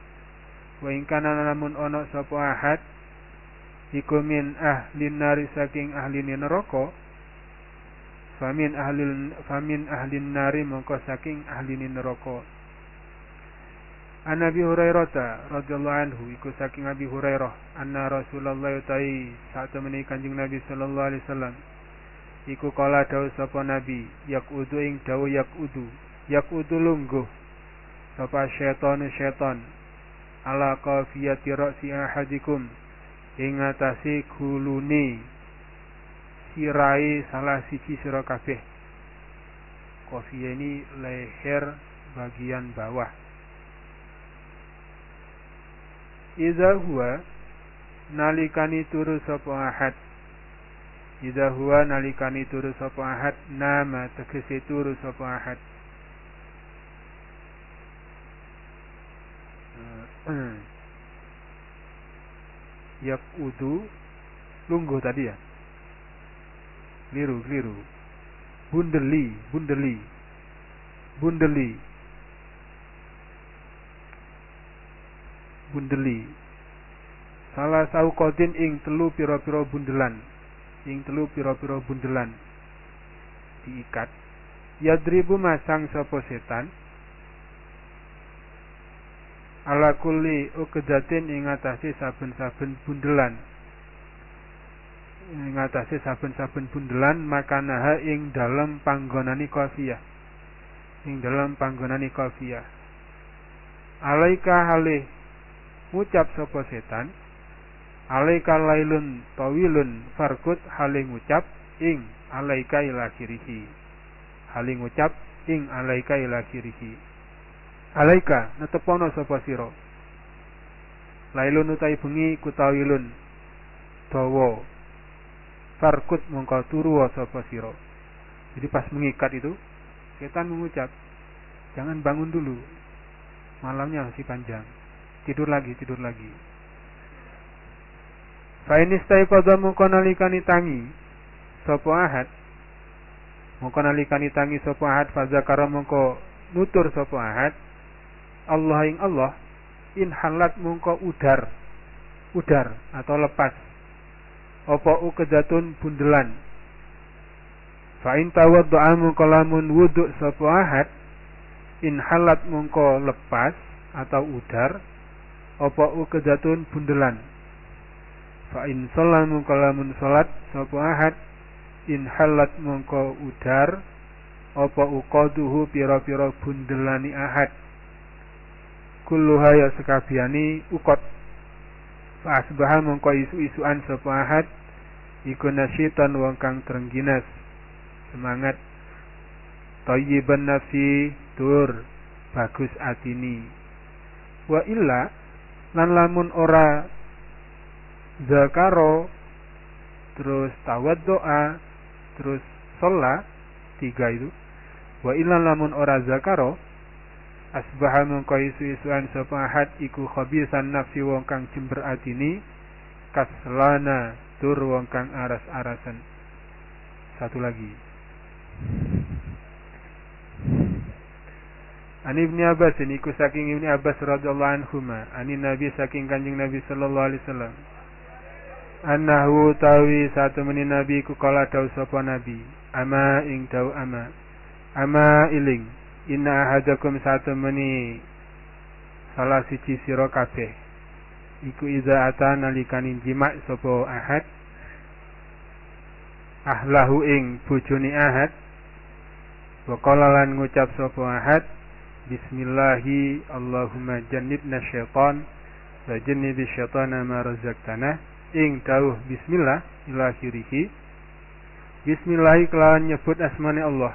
Wa in kana lamun ana sapa ahad iku min ahli nari saking ahli ni neraka famin ahli famin ahli nari mongko saking ahli ni neraka An Nabi Hurairah radhiyallahu anhu iku saking Abi Hurairah anna Rasulullah ta'i saat temani Kanjeng Nabi sallallahu alaihi wasallam. Iku kala dawuh sapa Nabi yakudu ing dawuh yakudu yakudu lungguh. Sapa syaitan syaitan ala qafiyati ra'si ahadikum ing atase gulune sirai salah siji sira kabeh. Qafiyah leher bagian bawah Iza huwa nalikani turu sapa ahad. Iza huwa nalikani turu sapa ahad. Nama tegese turu sapa ahad. [clears throat] Yak udu lungguh tadi ya? Keliru, keliru. Bundeli, bundeli. Bundeli bundeli salah kodin ing telu piro-piro bundelan. Ing telu piro-piro bundelan. Diikat. Yadribu masang sapa setan. Ala kulli ukedatin ing atase saben-saben bundelan. Ing atase saben-saben bundelan makanaha ing dalam panggonani kafiyah. Ing dalam panggonani kafiyah. Alaika halih ngucap sapa setan alaika lailun tawilun farkut hale ngucap ing alaika ila kirihi. Hale ngucap ing alaika ila kirihi. Alaika netepono sapa sira? Lailun utai bengi kutawilun dawa. Farkut mongko turu sapa sira? Jadi pas mengikat itu setan mengucap jangan bangun dulu malamnya masih panjang tidur lagi tidur lagi. Fainis pada mongko nalikani tangi sapa ahad. Mongko nalikani tangi sapa ahad fazakara mongko nutur sapa ahad. Allah ing Allah in halat udar udar atau lepas. Apa ukedatun bundelan. Fa in tawaddu'a mongko lamun wudhu sapa ahad in halat lepas atau udar apa ukedatun bundelan? Fa in sallamu kalamun salat sapa ahad? In halat mongko udar apa uqaduhu pira-pira bundelani ahad? Kulluha ya sekabiani ukot. Fa asbaha mongko isu-isuan sapa ahad? Iku nasyitan wong kang terengginas. Semangat. Thayyiban nafsi tur bagus atini. Wa illa lan lamun ora zakaro terus tawad doa terus sholat tiga itu wa ilan lamun ora zakaro asbaha mengko isu-isuan sapa ahad iku khabisan nafsi wong kang jember atini kaslana tur wong kang aras-arasan. Satu lagi An Ibni Abbas ini ku saking Ibni Abbas radhiyallahu anhu ma ani Nabi saking Kanjeng Nabi sallallahu alaihi wasallam. Annahu tawi satu meni Nabi ku kala dawu sapa Nabi. Ama ing dawu ama. Ama iling. Inna ahadakum satu meni salah siji sira kabeh. Iku iza ata nalikani jima' sapa ahad. Ahlahu ing bojone ahad. Wa lan ngucap sapa ahad Bismillahi Allahumma jannibna syaitan wa jannibi syaitana ma razaqtana. Ing dawuh bismillah ila akhirih bismillah kelawan nyebut asmane Allah.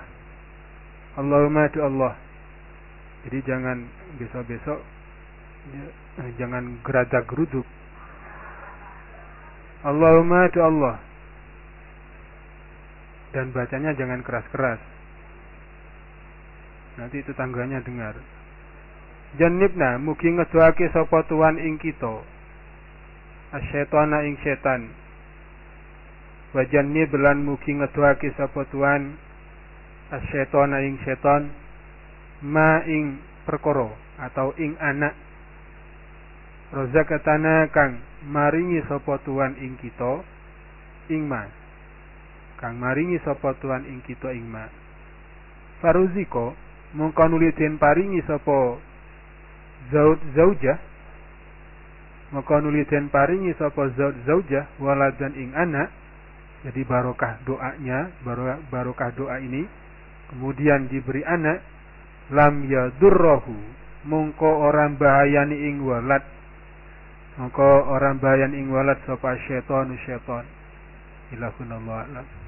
Allahumma tu Allah. Jadi jangan besok-besok ya, eh, jangan geradak geruduk Allahumma tu Allah. Dan bacanya jangan keras-keras nanti tetangganya dengar. Janibna mugi ngedoake sapa tuan ing kita. Asyaitana ing setan. Wajanni belan mugi ngedoake sapa tuan. Asyaitana ing setan. Ma ing perkara atau ing anak. Rozakatana kang maringi sapa tuan ing kita ing ma. Kang maringi sapa tuan ing kita ing ma. Faruziko mongko nuli den paringi sapa zaud zaujah. Maka nuli den paringi sapa zaud zaujah waladan ing anak. Jadi barokah doanya barokah doa ini kemudian diberi anak. Lam yadurrahu mongko orang bahayani ing walad mongko orang bahayani ing walad sapa syaitan syaitan. Ilahunallahu alam